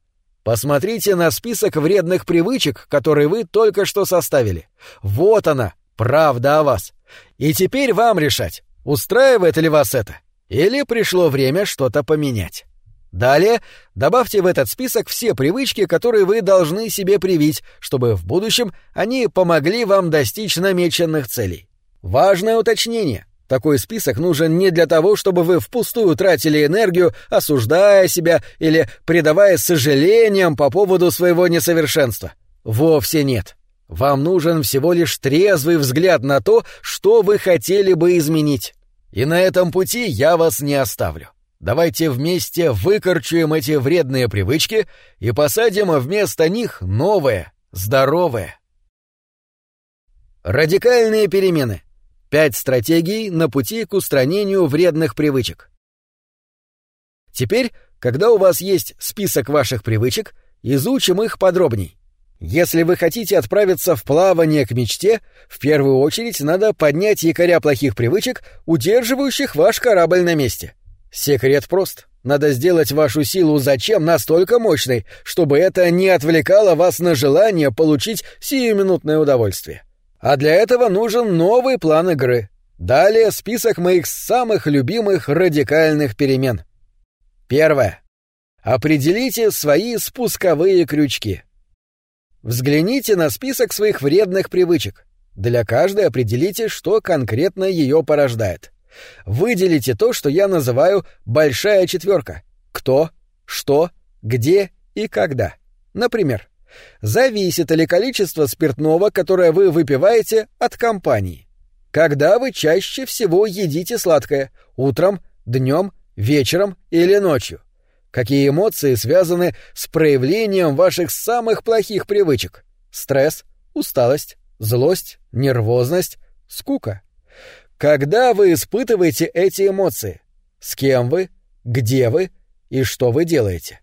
Посмотрите на список вредных привычек, которые вы только что составили. Вот она, правда о вас. И теперь вам решать, устраивает ли вас это, или пришло время что-то поменять. Далее добавьте в этот список все привычки, которые вы должны себе привить, чтобы в будущем они помогли вам достичь намеченных целей. Важное уточнение. Такой список нужен не для того, чтобы вы впустую тратили энергию, осуждая себя или предавая сожалениям по поводу своего несовершенства. Вовсе нет. Вам нужен всего лишь трезвый взгляд на то, что вы хотели бы изменить. И на этом пути я вас не оставлю. Давайте вместе выкорчуем эти вредные привычки и посадим вместо них новые, здоровые. Радикальные перемены. Пять стратегий на пути к устранению вредных привычек. Теперь, когда у вас есть список ваших привычек, изучим их подробней. Если вы хотите отправиться в плавание к мечте, в первую очередь надо поднять якоря плохих привычек, удерживающих ваш корабль на месте. Секрет прост. Надо сделать вашу силу зачем настолько мощной, чтобы это не отвлекало вас на желание получить сиюминутное удовольствие. А для этого нужен новый план игры. Далее список моих самых любимых радикальных перемен. Первое. Определите свои спусковые крючки. Взгляните на список своих вредных привычек. Для каждой определите, что конкретно ее порождает. Выделите то, что я называю «большая четверка». Кто, что, где и когда. Например, зависит ли количество спиртного, которое вы выпиваете, от компании. Когда вы чаще всего едите сладкое? Утром, днем, вечером или ночью? Какие эмоции связаны с проявлением ваших самых плохих привычек? Стресс, усталость, злость, нервозность, скука. Когда вы испытываете эти эмоции? С кем вы? Где вы? И что вы делаете?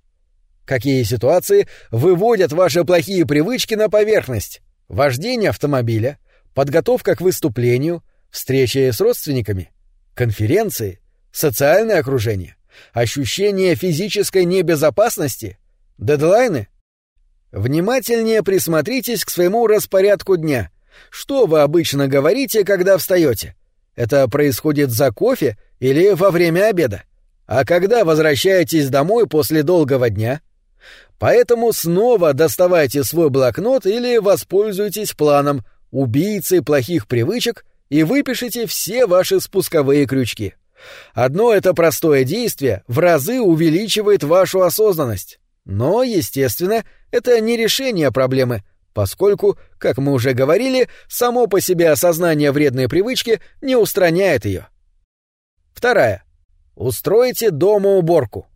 Какие ситуации выводят ваши плохие привычки на поверхность? Вождение автомобиля, подготовка к выступлению, Встречи с родственниками? Конференции? Социальное окружение? Ощущение физической небезопасности? Дедлайны? Внимательнее присмотритесь к своему распорядку дня. Что вы обычно говорите, когда встаете? Это происходит за кофе или во время обеда? А когда возвращаетесь домой после долгого дня? Поэтому снова доставайте свой блокнот или воспользуйтесь планом убийцы плохих привычек и выпишите все ваши спусковые крючки. Одно это простое действие в разы увеличивает вашу осознанность. Но, естественно, это не решение проблемы, поскольку, как мы уже говорили, само по себе осознание вредной привычки не устраняет ее. Вторая. Устройте дома уборку.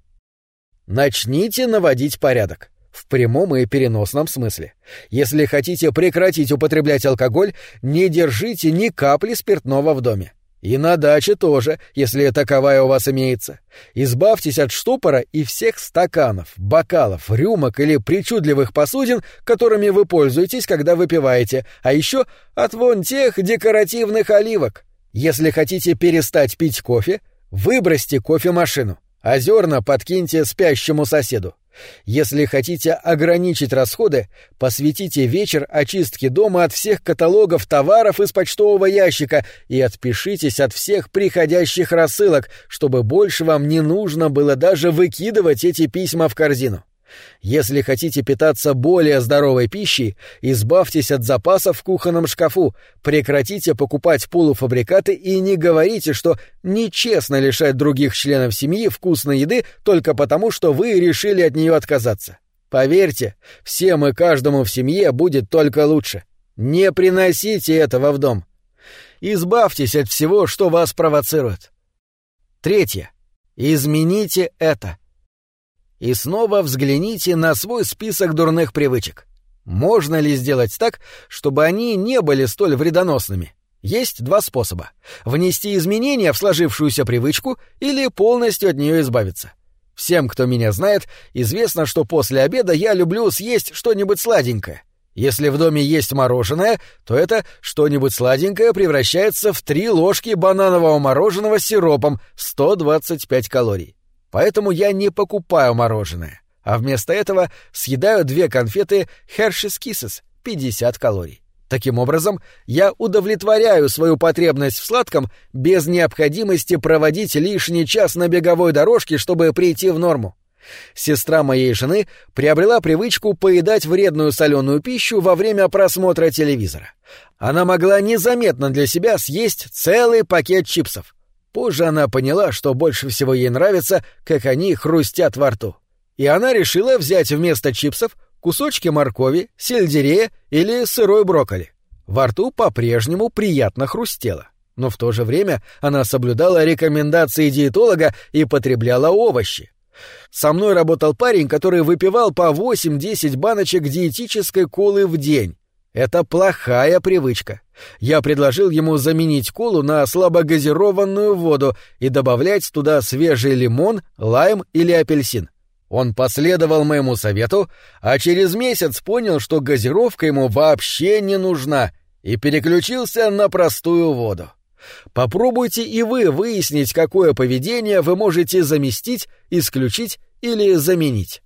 Начните наводить порядок. В прямом и переносном смысле. Если хотите прекратить употреблять алкоголь, не держите ни капли спиртного в доме. И на даче тоже, если таковая у вас имеется. Избавьтесь от штопора и всех стаканов, бокалов, рюмок или причудливых посудин, которыми вы пользуетесь, когда выпиваете, а еще от вон тех декоративных оливок. Если хотите перестать пить кофе, выбросьте кофемашину, а зерна подкиньте спящему соседу. Если хотите ограничить расходы, посвятите вечер очистке дома от всех каталогов товаров из почтового ящика и отпишитесь от всех приходящих рассылок, чтобы больше вам не нужно было даже выкидывать эти письма в корзину. Если хотите питаться более здоровой пищей, избавьтесь от запасов в кухонном шкафу, прекратите покупать полуфабрикаты и не говорите, что нечестно лишать других членов семьи вкусной еды только потому, что вы решили от нее отказаться. Поверьте, всем и каждому в семье будет только лучше. Не приносите этого в дом. Избавьтесь от всего, что вас провоцирует. Третье. Измените это. И снова взгляните на свой список дурных привычек. Можно ли сделать так, чтобы они не были столь вредоносными? Есть два способа — внести изменения в сложившуюся привычку или полностью от нее избавиться. Всем, кто меня знает, известно, что после обеда я люблю съесть что-нибудь сладенькое. Если в доме есть мороженое, то это что-нибудь сладенькое превращается в три ложки бананового мороженого с сиропом 125 калорий. Поэтому я не покупаю мороженое, а вместо этого съедаю две конфеты Hershey's Kisses 50 калорий. Таким образом, я удовлетворяю свою потребность в сладком без необходимости проводить лишний час на беговой дорожке, чтобы прийти в норму. Сестра моей жены приобрела привычку поедать вредную соленую пищу во время просмотра телевизора. Она могла незаметно для себя съесть целый пакет чипсов. Позже она поняла, что больше всего ей нравится, как они хрустят во рту. И она решила взять вместо чипсов кусочки моркови, сельдерея или сырой брокколи. Во рту по-прежнему приятно хрустело. Но в то же время она соблюдала рекомендации диетолога и потребляла овощи. Со мной работал парень, который выпивал по 8-10 баночек диетической колы в день. Это плохая привычка. Я предложил ему заменить колу на слабогазированную воду и добавлять туда свежий лимон, лайм или апельсин. Он последовал моему совету, а через месяц понял, что газировка ему вообще не нужна, и переключился на простую воду. Попробуйте и вы выяснить, какое поведение вы можете заместить, исключить или заменить.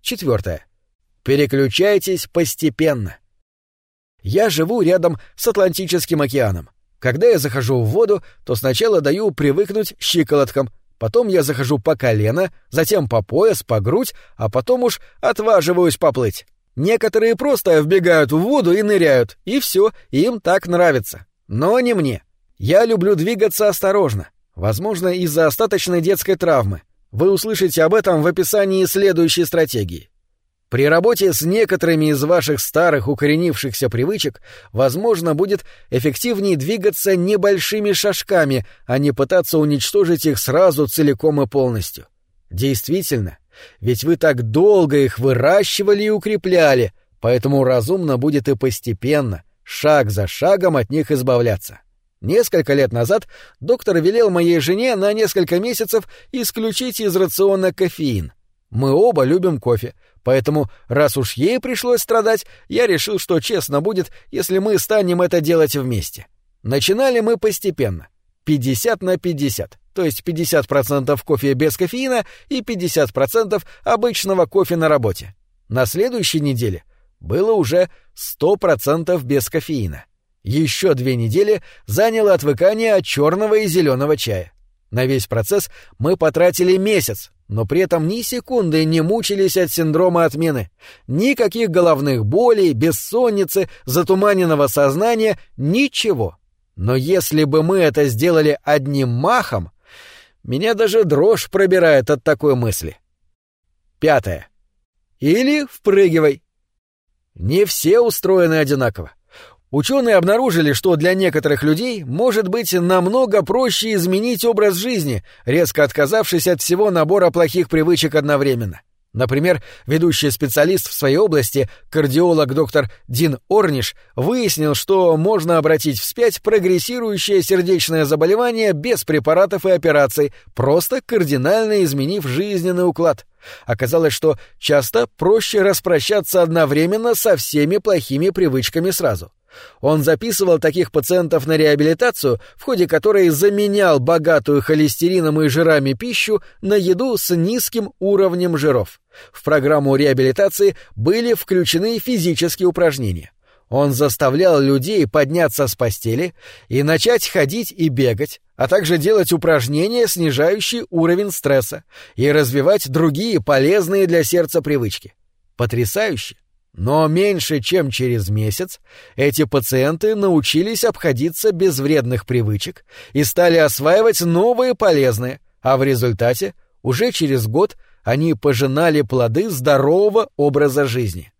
Четвертое. Переключайтесь постепенно. Я живу рядом с Атлантическим океаном. Когда я захожу в воду, то сначала даю привыкнуть щиколоткам, потом я захожу по колено, затем по пояс, по грудь, а потом уж отваживаюсь поплыть. Некоторые просто вбегают в воду и ныряют, и все, им так нравится. Но не мне. Я люблю двигаться осторожно, возможно, из-за остаточной детской травмы. Вы услышите об этом в описании следующей стратегии. При работе с некоторыми из ваших старых укоренившихся привычек, возможно, будет эффективнее двигаться небольшими шажками, а не пытаться уничтожить их сразу целиком и полностью. Действительно, ведь вы так долго их выращивали и укрепляли, поэтому разумно будет и постепенно, шаг за шагом от них избавляться. Несколько лет назад доктор велел моей жене на несколько месяцев исключить из рациона кофеин. Мы оба любим кофе, Поэтому, раз уж ей пришлось страдать, я решил, что честно будет, если мы станем это делать вместе. Начинали мы постепенно. 50 на 50, то есть 50% кофе без кофеина и 50% обычного кофе на работе. На следующей неделе было уже 100% без кофеина. Еще две недели заняло отвыкание от черного и зеленого чая. На весь процесс мы потратили месяц, но при этом ни секунды не мучились от синдрома отмены. Никаких головных болей, бессонницы, затуманенного сознания, ничего. Но если бы мы это сделали одним махом, меня даже дрожь пробирает от такой мысли. Пятое. Или впрыгивай. Не все устроены одинаково. Ученые обнаружили, что для некоторых людей может быть намного проще изменить образ жизни, резко отказавшись от всего набора плохих привычек одновременно. Например, ведущий специалист в своей области, кардиолог доктор Дин Орниш, выяснил, что можно обратить вспять прогрессирующее сердечное заболевание без препаратов и операций, просто кардинально изменив жизненный уклад. Оказалось, что часто проще распрощаться одновременно со всеми плохими привычками сразу. Он записывал таких пациентов на реабилитацию, в ходе которой заменял богатую холестерином и жирами пищу на еду с низким уровнем жиров. В программу реабилитации были включены физические упражнения. Он заставлял людей подняться с постели и начать ходить и бегать, а также делать упражнения, снижающие уровень стресса, и развивать другие полезные для сердца привычки. Потрясающе! Но меньше чем через месяц эти пациенты научились обходиться без вредных привычек и стали осваивать новые полезные, а в результате уже через год они пожинали плоды здорового образа жизни.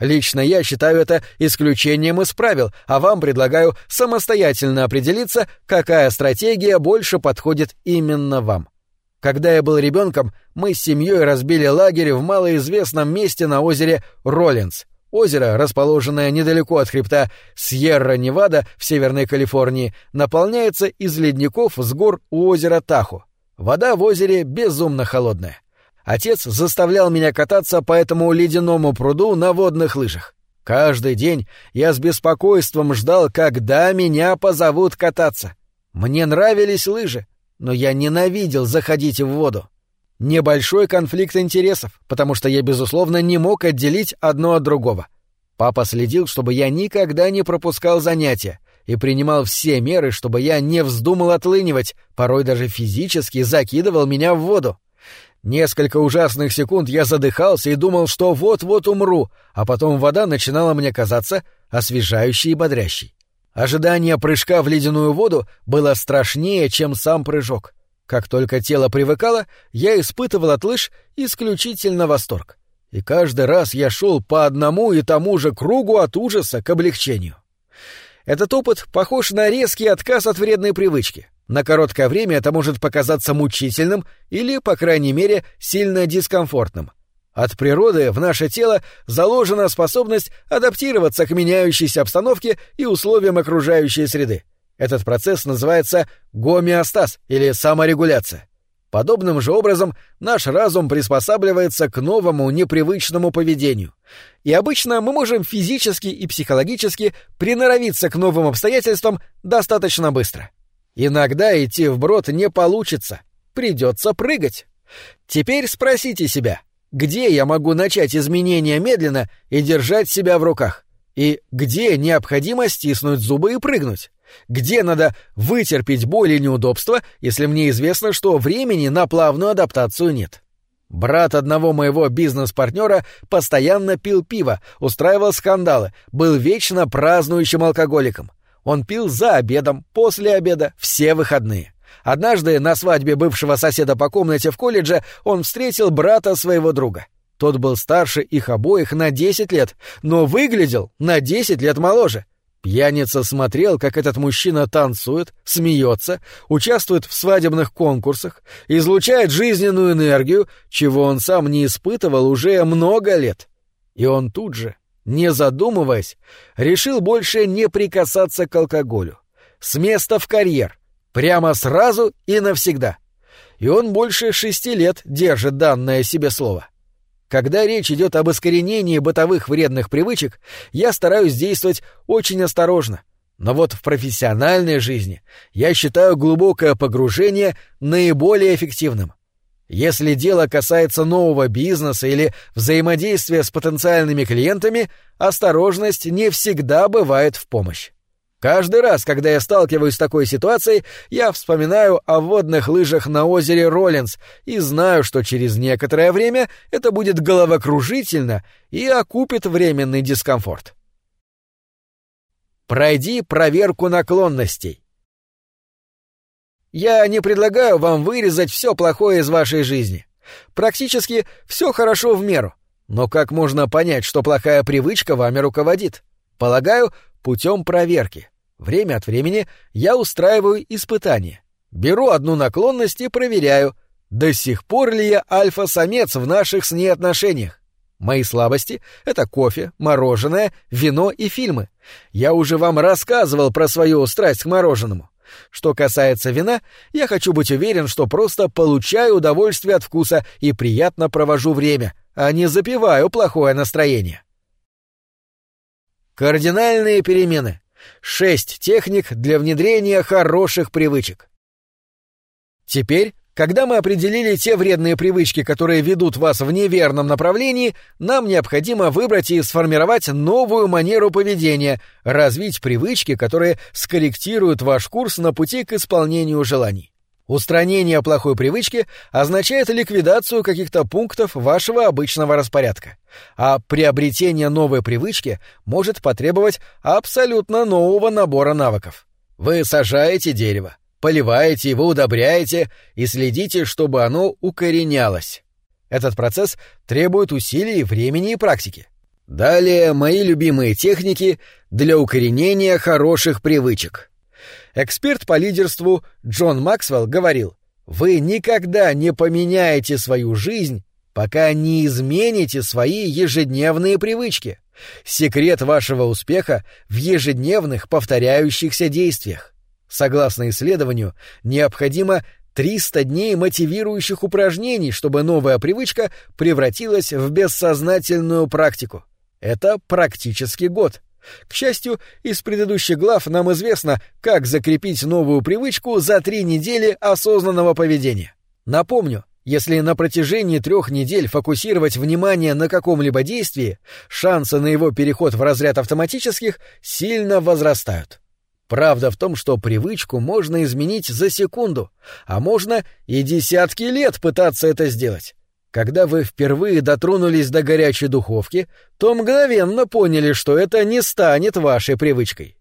Лично я считаю это исключением из правил, а вам предлагаю самостоятельно определиться, какая стратегия больше подходит именно вам. Когда я был ребенком, мы с семьей разбили лагерь в малоизвестном месте на озере Роллинс. Озеро, расположенное недалеко от хребта Сьерра-Невада в Северной Калифорнии, наполняется из ледников с гор у озера Тахо. Вода в озере безумно холодная. Отец заставлял меня кататься по этому ледяному пруду на водных лыжах. Каждый день я с беспокойством ждал, когда меня позовут кататься. Мне нравились лыжи, но я ненавидел заходить в воду. Небольшой конфликт интересов, потому что я, безусловно, не мог отделить одно от другого. Папа следил, чтобы я никогда не пропускал занятия, и принимал все меры, чтобы я не вздумал отлынивать, порой даже физически закидывал меня в воду. Несколько ужасных секунд я задыхался и думал, что вот-вот умру, а потом вода начинала мне казаться освежающей и бодрящей. Ожидание прыжка в ледяную воду было страшнее, чем сам прыжок. Как только тело привыкало, я испытывал от лыж исключительно восторг. И каждый раз я шел по одному и тому же кругу от ужаса к облегчению. Этот опыт похож на резкий отказ от вредной привычки. На короткое время это может показаться мучительным или, по крайней мере, сильно дискомфортным. От природы в наше тело заложена способность адаптироваться к меняющейся обстановке и условиям окружающей среды. Этот процесс называется гомеостаз или саморегуляция. Подобным же образом наш разум приспосабливается к новому непривычному поведению. И обычно мы можем физически и психологически приноровиться к новым обстоятельствам достаточно быстро. Иногда идти вброд не получится, придется прыгать. Теперь спросите себя, где я могу начать изменения медленно и держать себя в руках? И где необходимо стиснуть зубы и прыгнуть? Где надо вытерпеть боль и неудобства, если мне известно, что времени на плавную адаптацию нет? Брат одного моего бизнес-партнера постоянно пил пиво, устраивал скандалы, был вечно празднующим алкоголиком. Он пил за обедом, после обеда, все выходные. Однажды на свадьбе бывшего соседа по комнате в колледже он встретил брата своего друга. Тот был старше их обоих на 10 лет, но выглядел на 10 лет моложе. Пьяница смотрел, как этот мужчина танцует, смеется, участвует в свадебных конкурсах, излучает жизненную энергию, чего он сам не испытывал уже много лет. И он тут же, не задумываясь, решил больше не прикасаться к алкоголю. С места в карьер, прямо сразу и навсегда. И он больше шести лет держит данное себе слово. Когда речь идет об искоренении бытовых вредных привычек, я стараюсь действовать очень осторожно. Но вот в профессиональной жизни я считаю глубокое погружение наиболее эффективным. Если дело касается нового бизнеса или взаимодействия с потенциальными клиентами, осторожность не всегда бывает в помощь. Каждый раз, когда я сталкиваюсь с такой ситуацией, я вспоминаю о водных лыжах на озере Роллинс и знаю, что через некоторое время это будет головокружительно и окупит временный дискомфорт. Пройди проверку наклонностей. Я не предлагаю вам вырезать все плохое из вашей жизни. Практически все хорошо в меру. Но как можно понять, что плохая привычка вами руководит? Полагаю, путем проверки. Время от времени я устраиваю испытания. Беру одну наклонность и проверяю, до сих пор ли я альфа-самец в наших с ней отношениях. Мои слабости — это кофе, мороженое, вино и фильмы. Я уже вам рассказывал про свою страсть к мороженому. Что касается вина, я хочу быть уверен, что просто получаю удовольствие от вкуса и приятно провожу время, а не запиваю плохое настроение. Кардинальные перемены. Шесть техник для внедрения хороших привычек. Теперь когда мы определили те вредные привычки, которые ведут вас в неверном направлении, нам необходимо выбрать и сформировать новую манеру поведения, развить привычки, которые скорректируют ваш курс на пути к исполнению желаний. Устранение плохой привычки означает ликвидацию каких-то пунктов вашего обычного распорядка, а приобретение новой привычки может потребовать абсолютно нового набора навыков. Вы сажаете дерево, поливаете его, удобряете и следите, чтобы оно укоренялось. Этот процесс требует усилий, времени и практики. Далее мои любимые техники для укоренения хороших привычек. Эксперт по лидерству Джон Максвелл говорил, вы никогда не поменяете свою жизнь, пока не измените свои ежедневные привычки. Секрет вашего успеха в ежедневных повторяющихся действиях. Согласно исследованию, необходимо 300 дней мотивирующих упражнений, чтобы новая привычка превратилась в бессознательную практику. Это практически год. К счастью, из предыдущих глав нам известно, как закрепить новую привычку за три недели осознанного поведения. Напомню, если на протяжении трех недель фокусировать внимание на каком-либо действии, шансы на его переход в разряд автоматических сильно возрастают. Правда в том, что привычку можно изменить за секунду, а можно и десятки лет пытаться это сделать. Когда вы впервые дотронулись до горячей духовки, то мгновенно поняли, что это не станет вашей привычкой.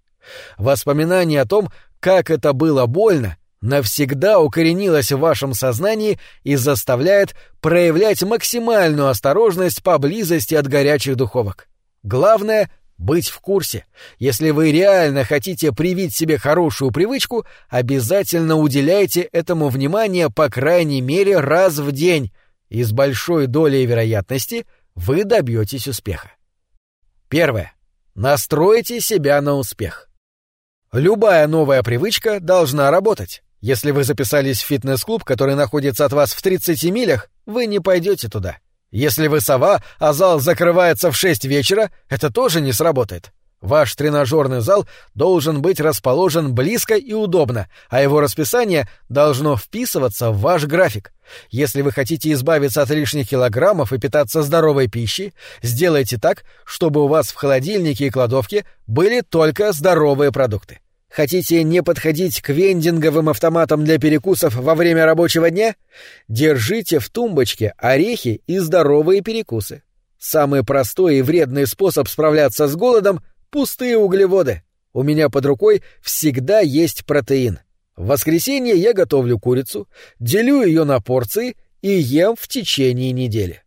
Воспоминание о том, как это было больно, навсегда укоренилось в вашем сознании и заставляет проявлять максимальную осторожность поблизости от горячих духовок. Главное быть в курсе. Если вы реально хотите привить себе хорошую привычку, обязательно уделяйте этому внимание по крайней мере раз в день, и с большой долей вероятности вы добьетесь успеха. Первое. Настройте себя на успех. Любая новая привычка должна работать. Если вы записались в фитнес-клуб, который находится от вас в 30 милях, вы не пойдете туда. Если вы сова, а зал закрывается в шесть вечера, это тоже не сработает. Ваш тренажерный зал должен быть расположен близко и удобно, а его расписание должно вписываться в ваш график. Если вы хотите избавиться от лишних килограммов и питаться здоровой пищей, сделайте так, чтобы у вас в холодильнике и кладовке были только здоровые продукты. Хотите не подходить к вендинговым автоматам для перекусов во время рабочего дня? Держите в тумбочке орехи и здоровые перекусы. Самый простой и вредный способ справляться с голодом — пустые углеводы. У меня под рукой всегда есть протеин. В воскресенье я готовлю курицу, делю ее на порции и ем в течение недели.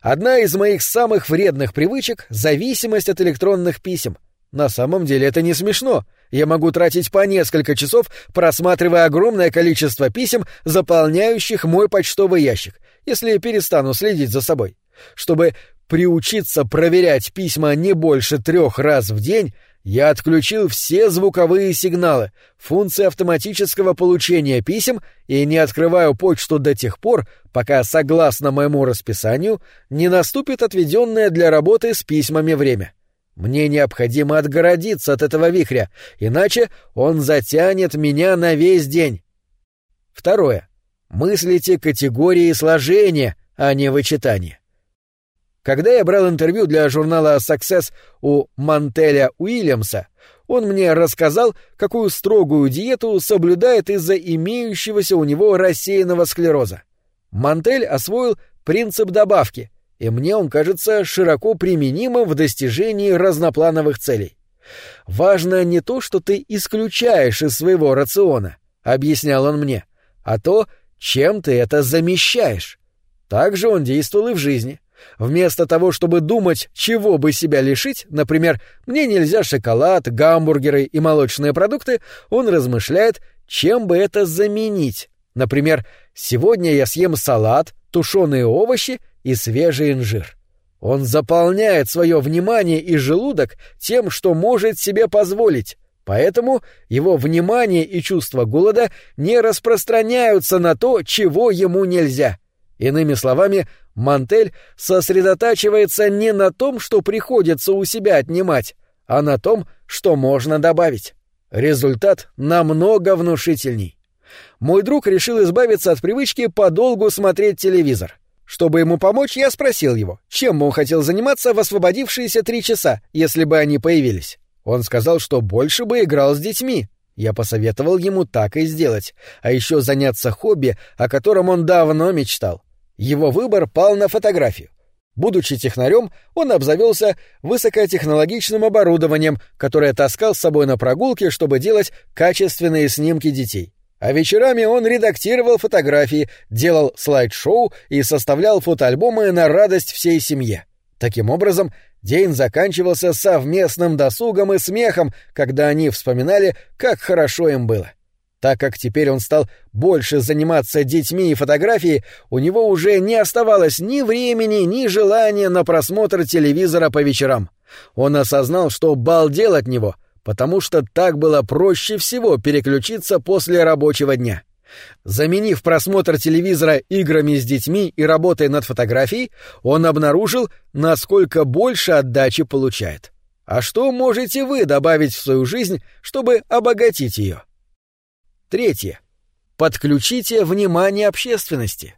Одна из моих самых вредных привычек — зависимость от электронных писем. На самом деле это не смешно — я могу тратить по несколько часов, просматривая огромное количество писем, заполняющих мой почтовый ящик, если перестану следить за собой. Чтобы приучиться проверять письма не больше трех раз в день, я отключил все звуковые сигналы, функции автоматического получения писем и не открываю почту до тех пор, пока, согласно моему расписанию, не наступит отведенное для работы с письмами время. Мне необходимо отгородиться от этого вихря, иначе он затянет меня на весь день. Второе. Мыслите категории сложения, а не вычитания. Когда я брал интервью для журнала Success у Мантеля Уильямса, он мне рассказал, какую строгую диету соблюдает из-за имеющегося у него рассеянного склероза. Мантель освоил принцип добавки, и мне он кажется широко применимым в достижении разноплановых целей. Важно не то, что ты исключаешь из своего рациона, объяснял он мне, а то, чем ты это замещаешь. Так же он действовал и в жизни. Вместо того, чтобы думать, чего бы себя лишить, например, мне нельзя шоколад, гамбургеры и молочные продукты, он размышляет, чем бы это заменить. Например, сегодня я съем салат, тушеные овощи и свежий инжир. Он заполняет свое внимание и желудок тем, что может себе позволить, поэтому его внимание и чувство голода не распространяются на то, чего ему нельзя. Иными словами, Мантель сосредотачивается не на том, что приходится у себя отнимать, а на том, что можно добавить. Результат намного внушительней. Мой друг решил избавиться от привычки подолгу смотреть телевизор. Чтобы ему помочь, я спросил его, чем бы он хотел заниматься в освободившиеся три часа, если бы они появились. Он сказал, что больше бы играл с детьми. Я посоветовал ему так и сделать, а еще заняться хобби, о котором он давно мечтал. Его выбор пал на фотографию. Будучи технарем, он обзавелся высокотехнологичным оборудованием, которое таскал с собой на прогулки, чтобы делать качественные снимки детей. А вечерами он редактировал фотографии, делал слайд-шоу и составлял фотоальбомы на радость всей семье. Таким образом, день заканчивался совместным досугом и смехом, когда они вспоминали, как хорошо им было. Так как теперь он стал больше заниматься детьми и фотографией, у него уже не оставалось ни времени, ни желания на просмотр телевизора по вечерам. Он осознал, что балдел от него, потому что так было проще всего переключиться после рабочего дня. Заменив просмотр телевизора играми с детьми и работой над фотографией, он обнаружил, насколько больше отдачи получает. А что можете вы добавить в свою жизнь, чтобы обогатить ее? Третье. Подключите внимание общественности.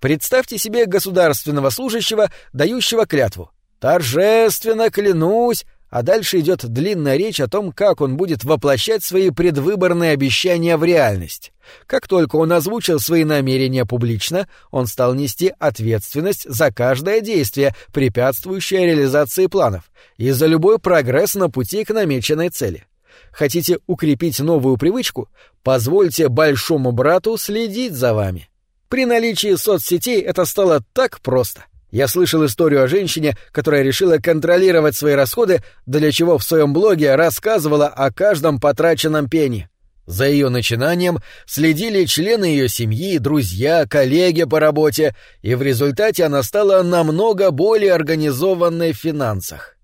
Представьте себе государственного служащего, дающего клятву. Торжественно клянусь, а дальше идет длинная речь о том, как он будет воплощать свои предвыборные обещания в реальность. Как только он озвучил свои намерения публично, он стал нести ответственность за каждое действие, препятствующее реализации планов, и за любой прогресс на пути к намеченной цели. Хотите укрепить новую привычку? Позвольте большому брату следить за вами. При наличии соцсетей это стало так просто. Я слышал историю о женщине, которая решила контролировать свои расходы, для чего в своем блоге рассказывала о каждом потраченном пени. За ее начинанием следили члены ее семьи, друзья, коллеги по работе, и в результате она стала намного более организованной в финансах.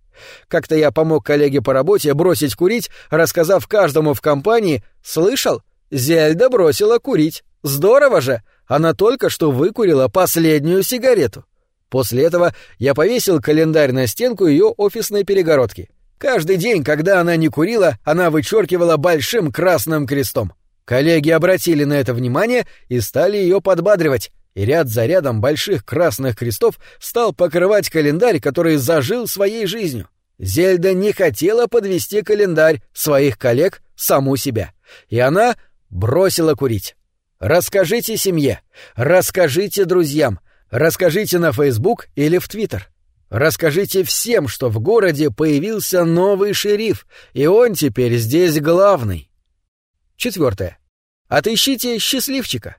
Как-то я помог коллеге по работе бросить курить, рассказав каждому в компании «Слышал? Зельда бросила курить. Здорово же! Она только что выкурила последнюю сигарету». После этого я повесил календарь на стенку ее офисной перегородки. Каждый день, когда она не курила, она вычеркивала большим красным крестом. Коллеги обратили на это внимание и стали ее подбадривать, и ряд за рядом больших красных крестов стал покрывать календарь, который зажил своей жизнью. Зельда не хотела подвести календарь своих коллег саму себя, и она бросила курить. Расскажите семье, расскажите друзьям, расскажите на Facebook или в Твиттер. Расскажите всем, что в городе появился новый шериф, и он теперь здесь главный. Четвертое. Отыщите счастливчика.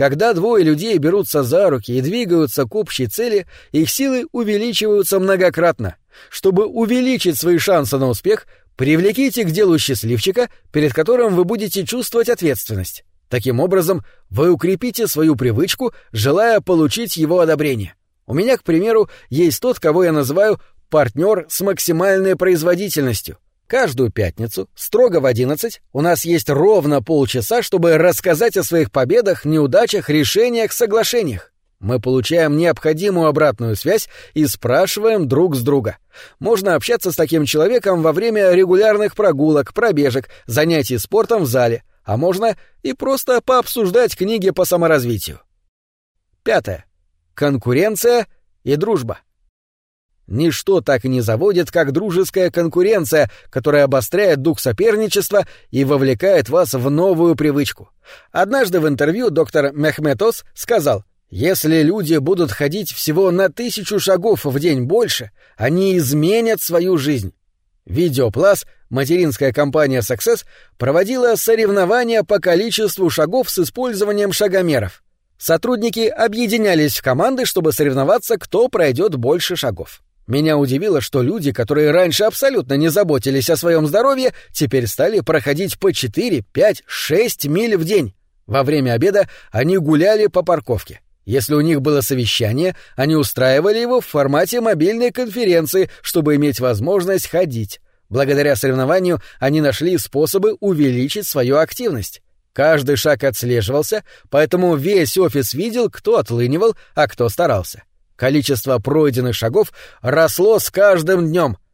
Когда двое людей берутся за руки и двигаются к общей цели, их силы увеличиваются многократно. Чтобы увеличить свои шансы на успех, привлеките к делу счастливчика, перед которым вы будете чувствовать ответственность. Таким образом, вы укрепите свою привычку, желая получить его одобрение. У меня, к примеру, есть тот, кого я называю партнер с максимальной производительностью — Каждую пятницу, строго в одиннадцать, у нас есть ровно полчаса, чтобы рассказать о своих победах, неудачах, решениях, соглашениях. Мы получаем необходимую обратную связь и спрашиваем друг с друга. Можно общаться с таким человеком во время регулярных прогулок, пробежек, занятий спортом в зале, а можно и просто пообсуждать книги по саморазвитию. Пятое. Конкуренция и дружба. Ничто так не заводит, как дружеская конкуренция, которая обостряет дух соперничества и вовлекает вас в новую привычку. Однажды в интервью доктор Мехметос сказал, если люди будут ходить всего на тысячу шагов в день больше, они изменят свою жизнь. Видеоплас, материнская компания Success, проводила соревнования по количеству шагов с использованием шагомеров. Сотрудники объединялись в команды, чтобы соревноваться, кто пройдет больше шагов. Меня удивило, что люди, которые раньше абсолютно не заботились о своем здоровье, теперь стали проходить по 4, 5, 6 миль в день. Во время обеда они гуляли по парковке. Если у них было совещание, они устраивали его в формате мобильной конференции, чтобы иметь возможность ходить. Благодаря соревнованию они нашли способы увеличить свою активность. Каждый шаг отслеживался, поэтому весь офис видел, кто отлынивал, а кто старался. Количество пройденных шагов росло с каждым днем —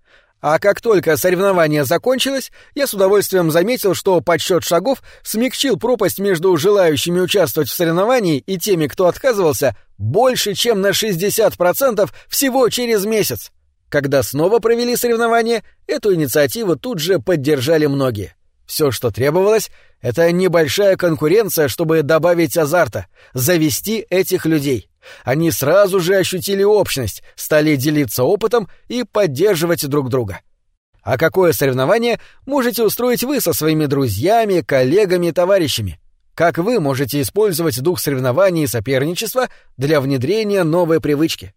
а как только соревнование закончилось, я с удовольствием заметил, что подсчет шагов смягчил пропасть между желающими участвовать в соревновании и теми, кто отказывался, больше, чем на 60% всего через месяц. Когда снова провели соревнование, эту инициативу тут же поддержали многие. Все, что требовалось, это небольшая конкуренция, чтобы добавить азарта, завести этих людей. Они сразу же ощутили общность, стали делиться опытом и поддерживать друг друга. А какое соревнование можете устроить вы со своими друзьями, коллегами, товарищами? Как вы можете использовать дух соревнований и соперничества для внедрения новой привычки?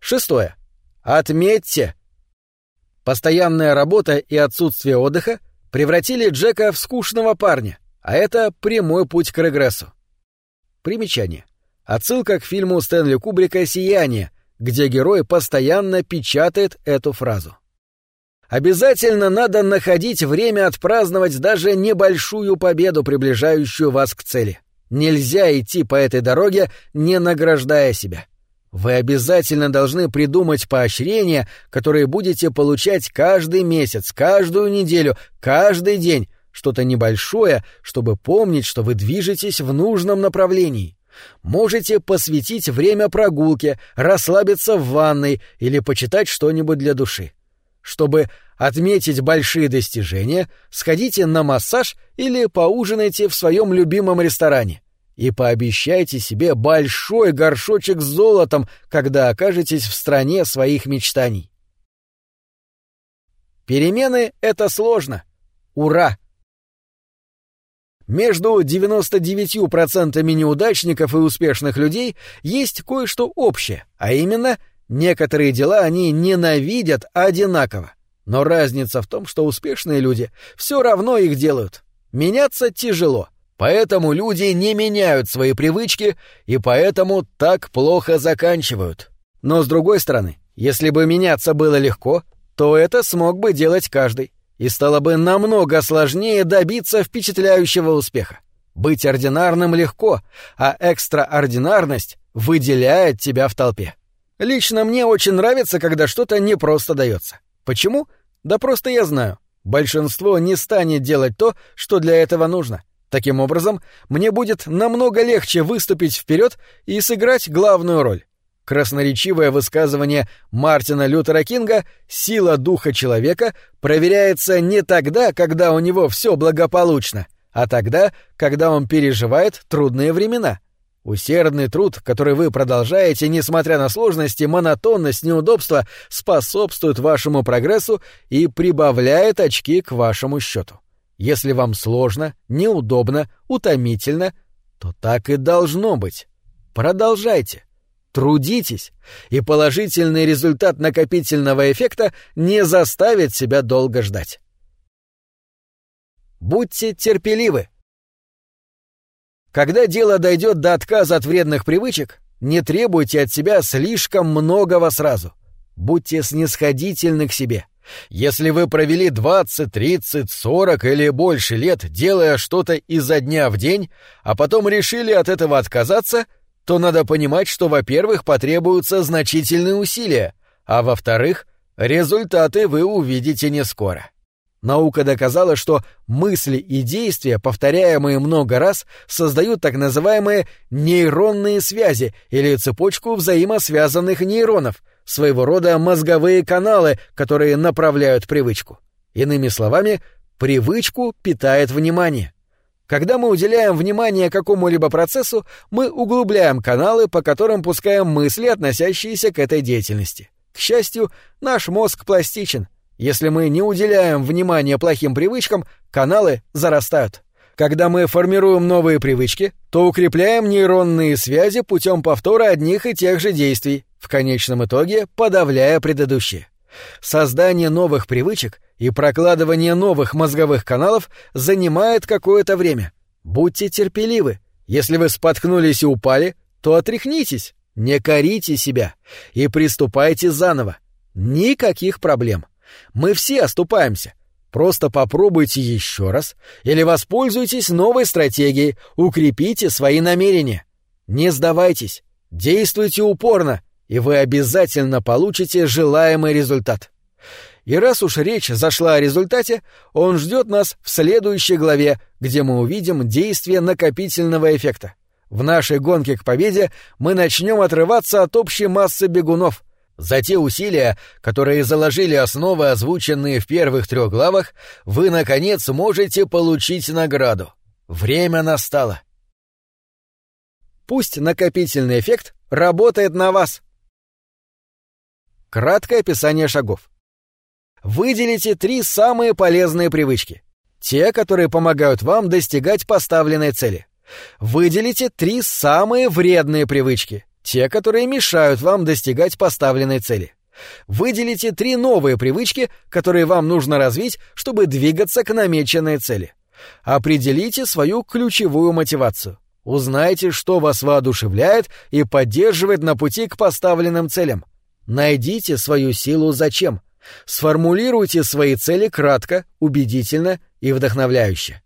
Шестое. Отметьте. Постоянная работа и отсутствие отдыха превратили Джека в скучного парня, а это прямой путь к регрессу. Примечание. Отсылка к фильму Стэнли Кубрика «Сияние», где герой постоянно печатает эту фразу. Обязательно надо находить время отпраздновать даже небольшую победу, приближающую вас к цели. Нельзя идти по этой дороге, не награждая себя. Вы обязательно должны придумать поощрения, которые будете получать каждый месяц, каждую неделю, каждый день, что-то небольшое, чтобы помнить, что вы движетесь в нужном направлении. Можете посвятить время прогулке, расслабиться в ванной или почитать что-нибудь для души. Чтобы отметить большие достижения, сходите на массаж или поужинайте в своем любимом ресторане. И пообещайте себе большой горшочек с золотом, когда окажетесь в стране своих мечтаний. Перемены — это сложно. Ура! Между 99% неудачников и успешных людей есть кое-что общее, а именно, некоторые дела они ненавидят одинаково. Но разница в том, что успешные люди все равно их делают. Меняться тяжело, поэтому люди не меняют свои привычки и поэтому так плохо заканчивают. Но с другой стороны, если бы меняться было легко, то это смог бы делать каждый и стало бы намного сложнее добиться впечатляющего успеха. Быть ординарным легко, а экстраординарность выделяет тебя в толпе. Лично мне очень нравится, когда что-то не просто дается. Почему? Да просто я знаю. Большинство не станет делать то, что для этого нужно. Таким образом, мне будет намного легче выступить вперед и сыграть главную роль. Красноречивое высказывание Мартина Лютера Кинга «Сила духа человека проверяется не тогда, когда у него все благополучно, а тогда, когда он переживает трудные времена». Усердный труд, который вы продолжаете, несмотря на сложности, монотонность, неудобства, способствует вашему прогрессу и прибавляет очки к вашему счету. Если вам сложно, неудобно, утомительно, то так и должно быть. Продолжайте. Трудитесь, и положительный результат накопительного эффекта не заставит себя долго ждать. Будьте терпеливы. Когда дело дойдет до отказа от вредных привычек, не требуйте от себя слишком многого сразу. Будьте снисходительны к себе. Если вы провели 20, 30, 40 или больше лет, делая что-то изо дня в день, а потом решили от этого отказаться — то надо понимать, что, во-первых, потребуются значительные усилия, а во-вторых, результаты вы увидите не скоро. Наука доказала, что мысли и действия, повторяемые много раз, создают так называемые нейронные связи или цепочку взаимосвязанных нейронов, своего рода мозговые каналы, которые направляют привычку. Иными словами, привычку питает внимание. Когда мы уделяем внимание какому-либо процессу, мы углубляем каналы, по которым пускаем мысли, относящиеся к этой деятельности. К счастью, наш мозг пластичен — если мы не уделяем внимания плохим привычкам, каналы зарастают. Когда мы формируем новые привычки, то укрепляем нейронные связи путем повтора одних и тех же действий, в конечном итоге подавляя предыдущие. Создание новых привычек и прокладывание новых мозговых каналов занимает какое-то время. Будьте терпеливы. Если вы споткнулись и упали, то отряхнитесь, не корите себя и приступайте заново. Никаких проблем. Мы все оступаемся. Просто попробуйте еще раз или воспользуйтесь новой стратегией, укрепите свои намерения. Не сдавайтесь, действуйте упорно, и вы обязательно получите желаемый результат. И раз уж речь зашла о результате, он ждет нас в следующей главе, где мы увидим действие накопительного эффекта. В нашей гонке к победе мы начнем отрываться от общей массы бегунов — за те усилия, которые заложили основы, озвученные в первых трех главах, вы, наконец, можете получить награду. Время настало. Пусть накопительный эффект работает на вас. Краткое описание шагов. Выделите три самые полезные привычки. Те, которые помогают вам достигать поставленной цели. Выделите три самые вредные привычки. Те, которые мешают вам достигать поставленной цели. Выделите три новые привычки, которые вам нужно развить, чтобы двигаться к намеченной цели. Определите свою ключевую мотивацию. Узнайте, что вас воодушевляет и поддерживает на пути к поставленным целям. Найдите свою силу зачем. Сформулируйте свои цели кратко, убедительно и вдохновляюще.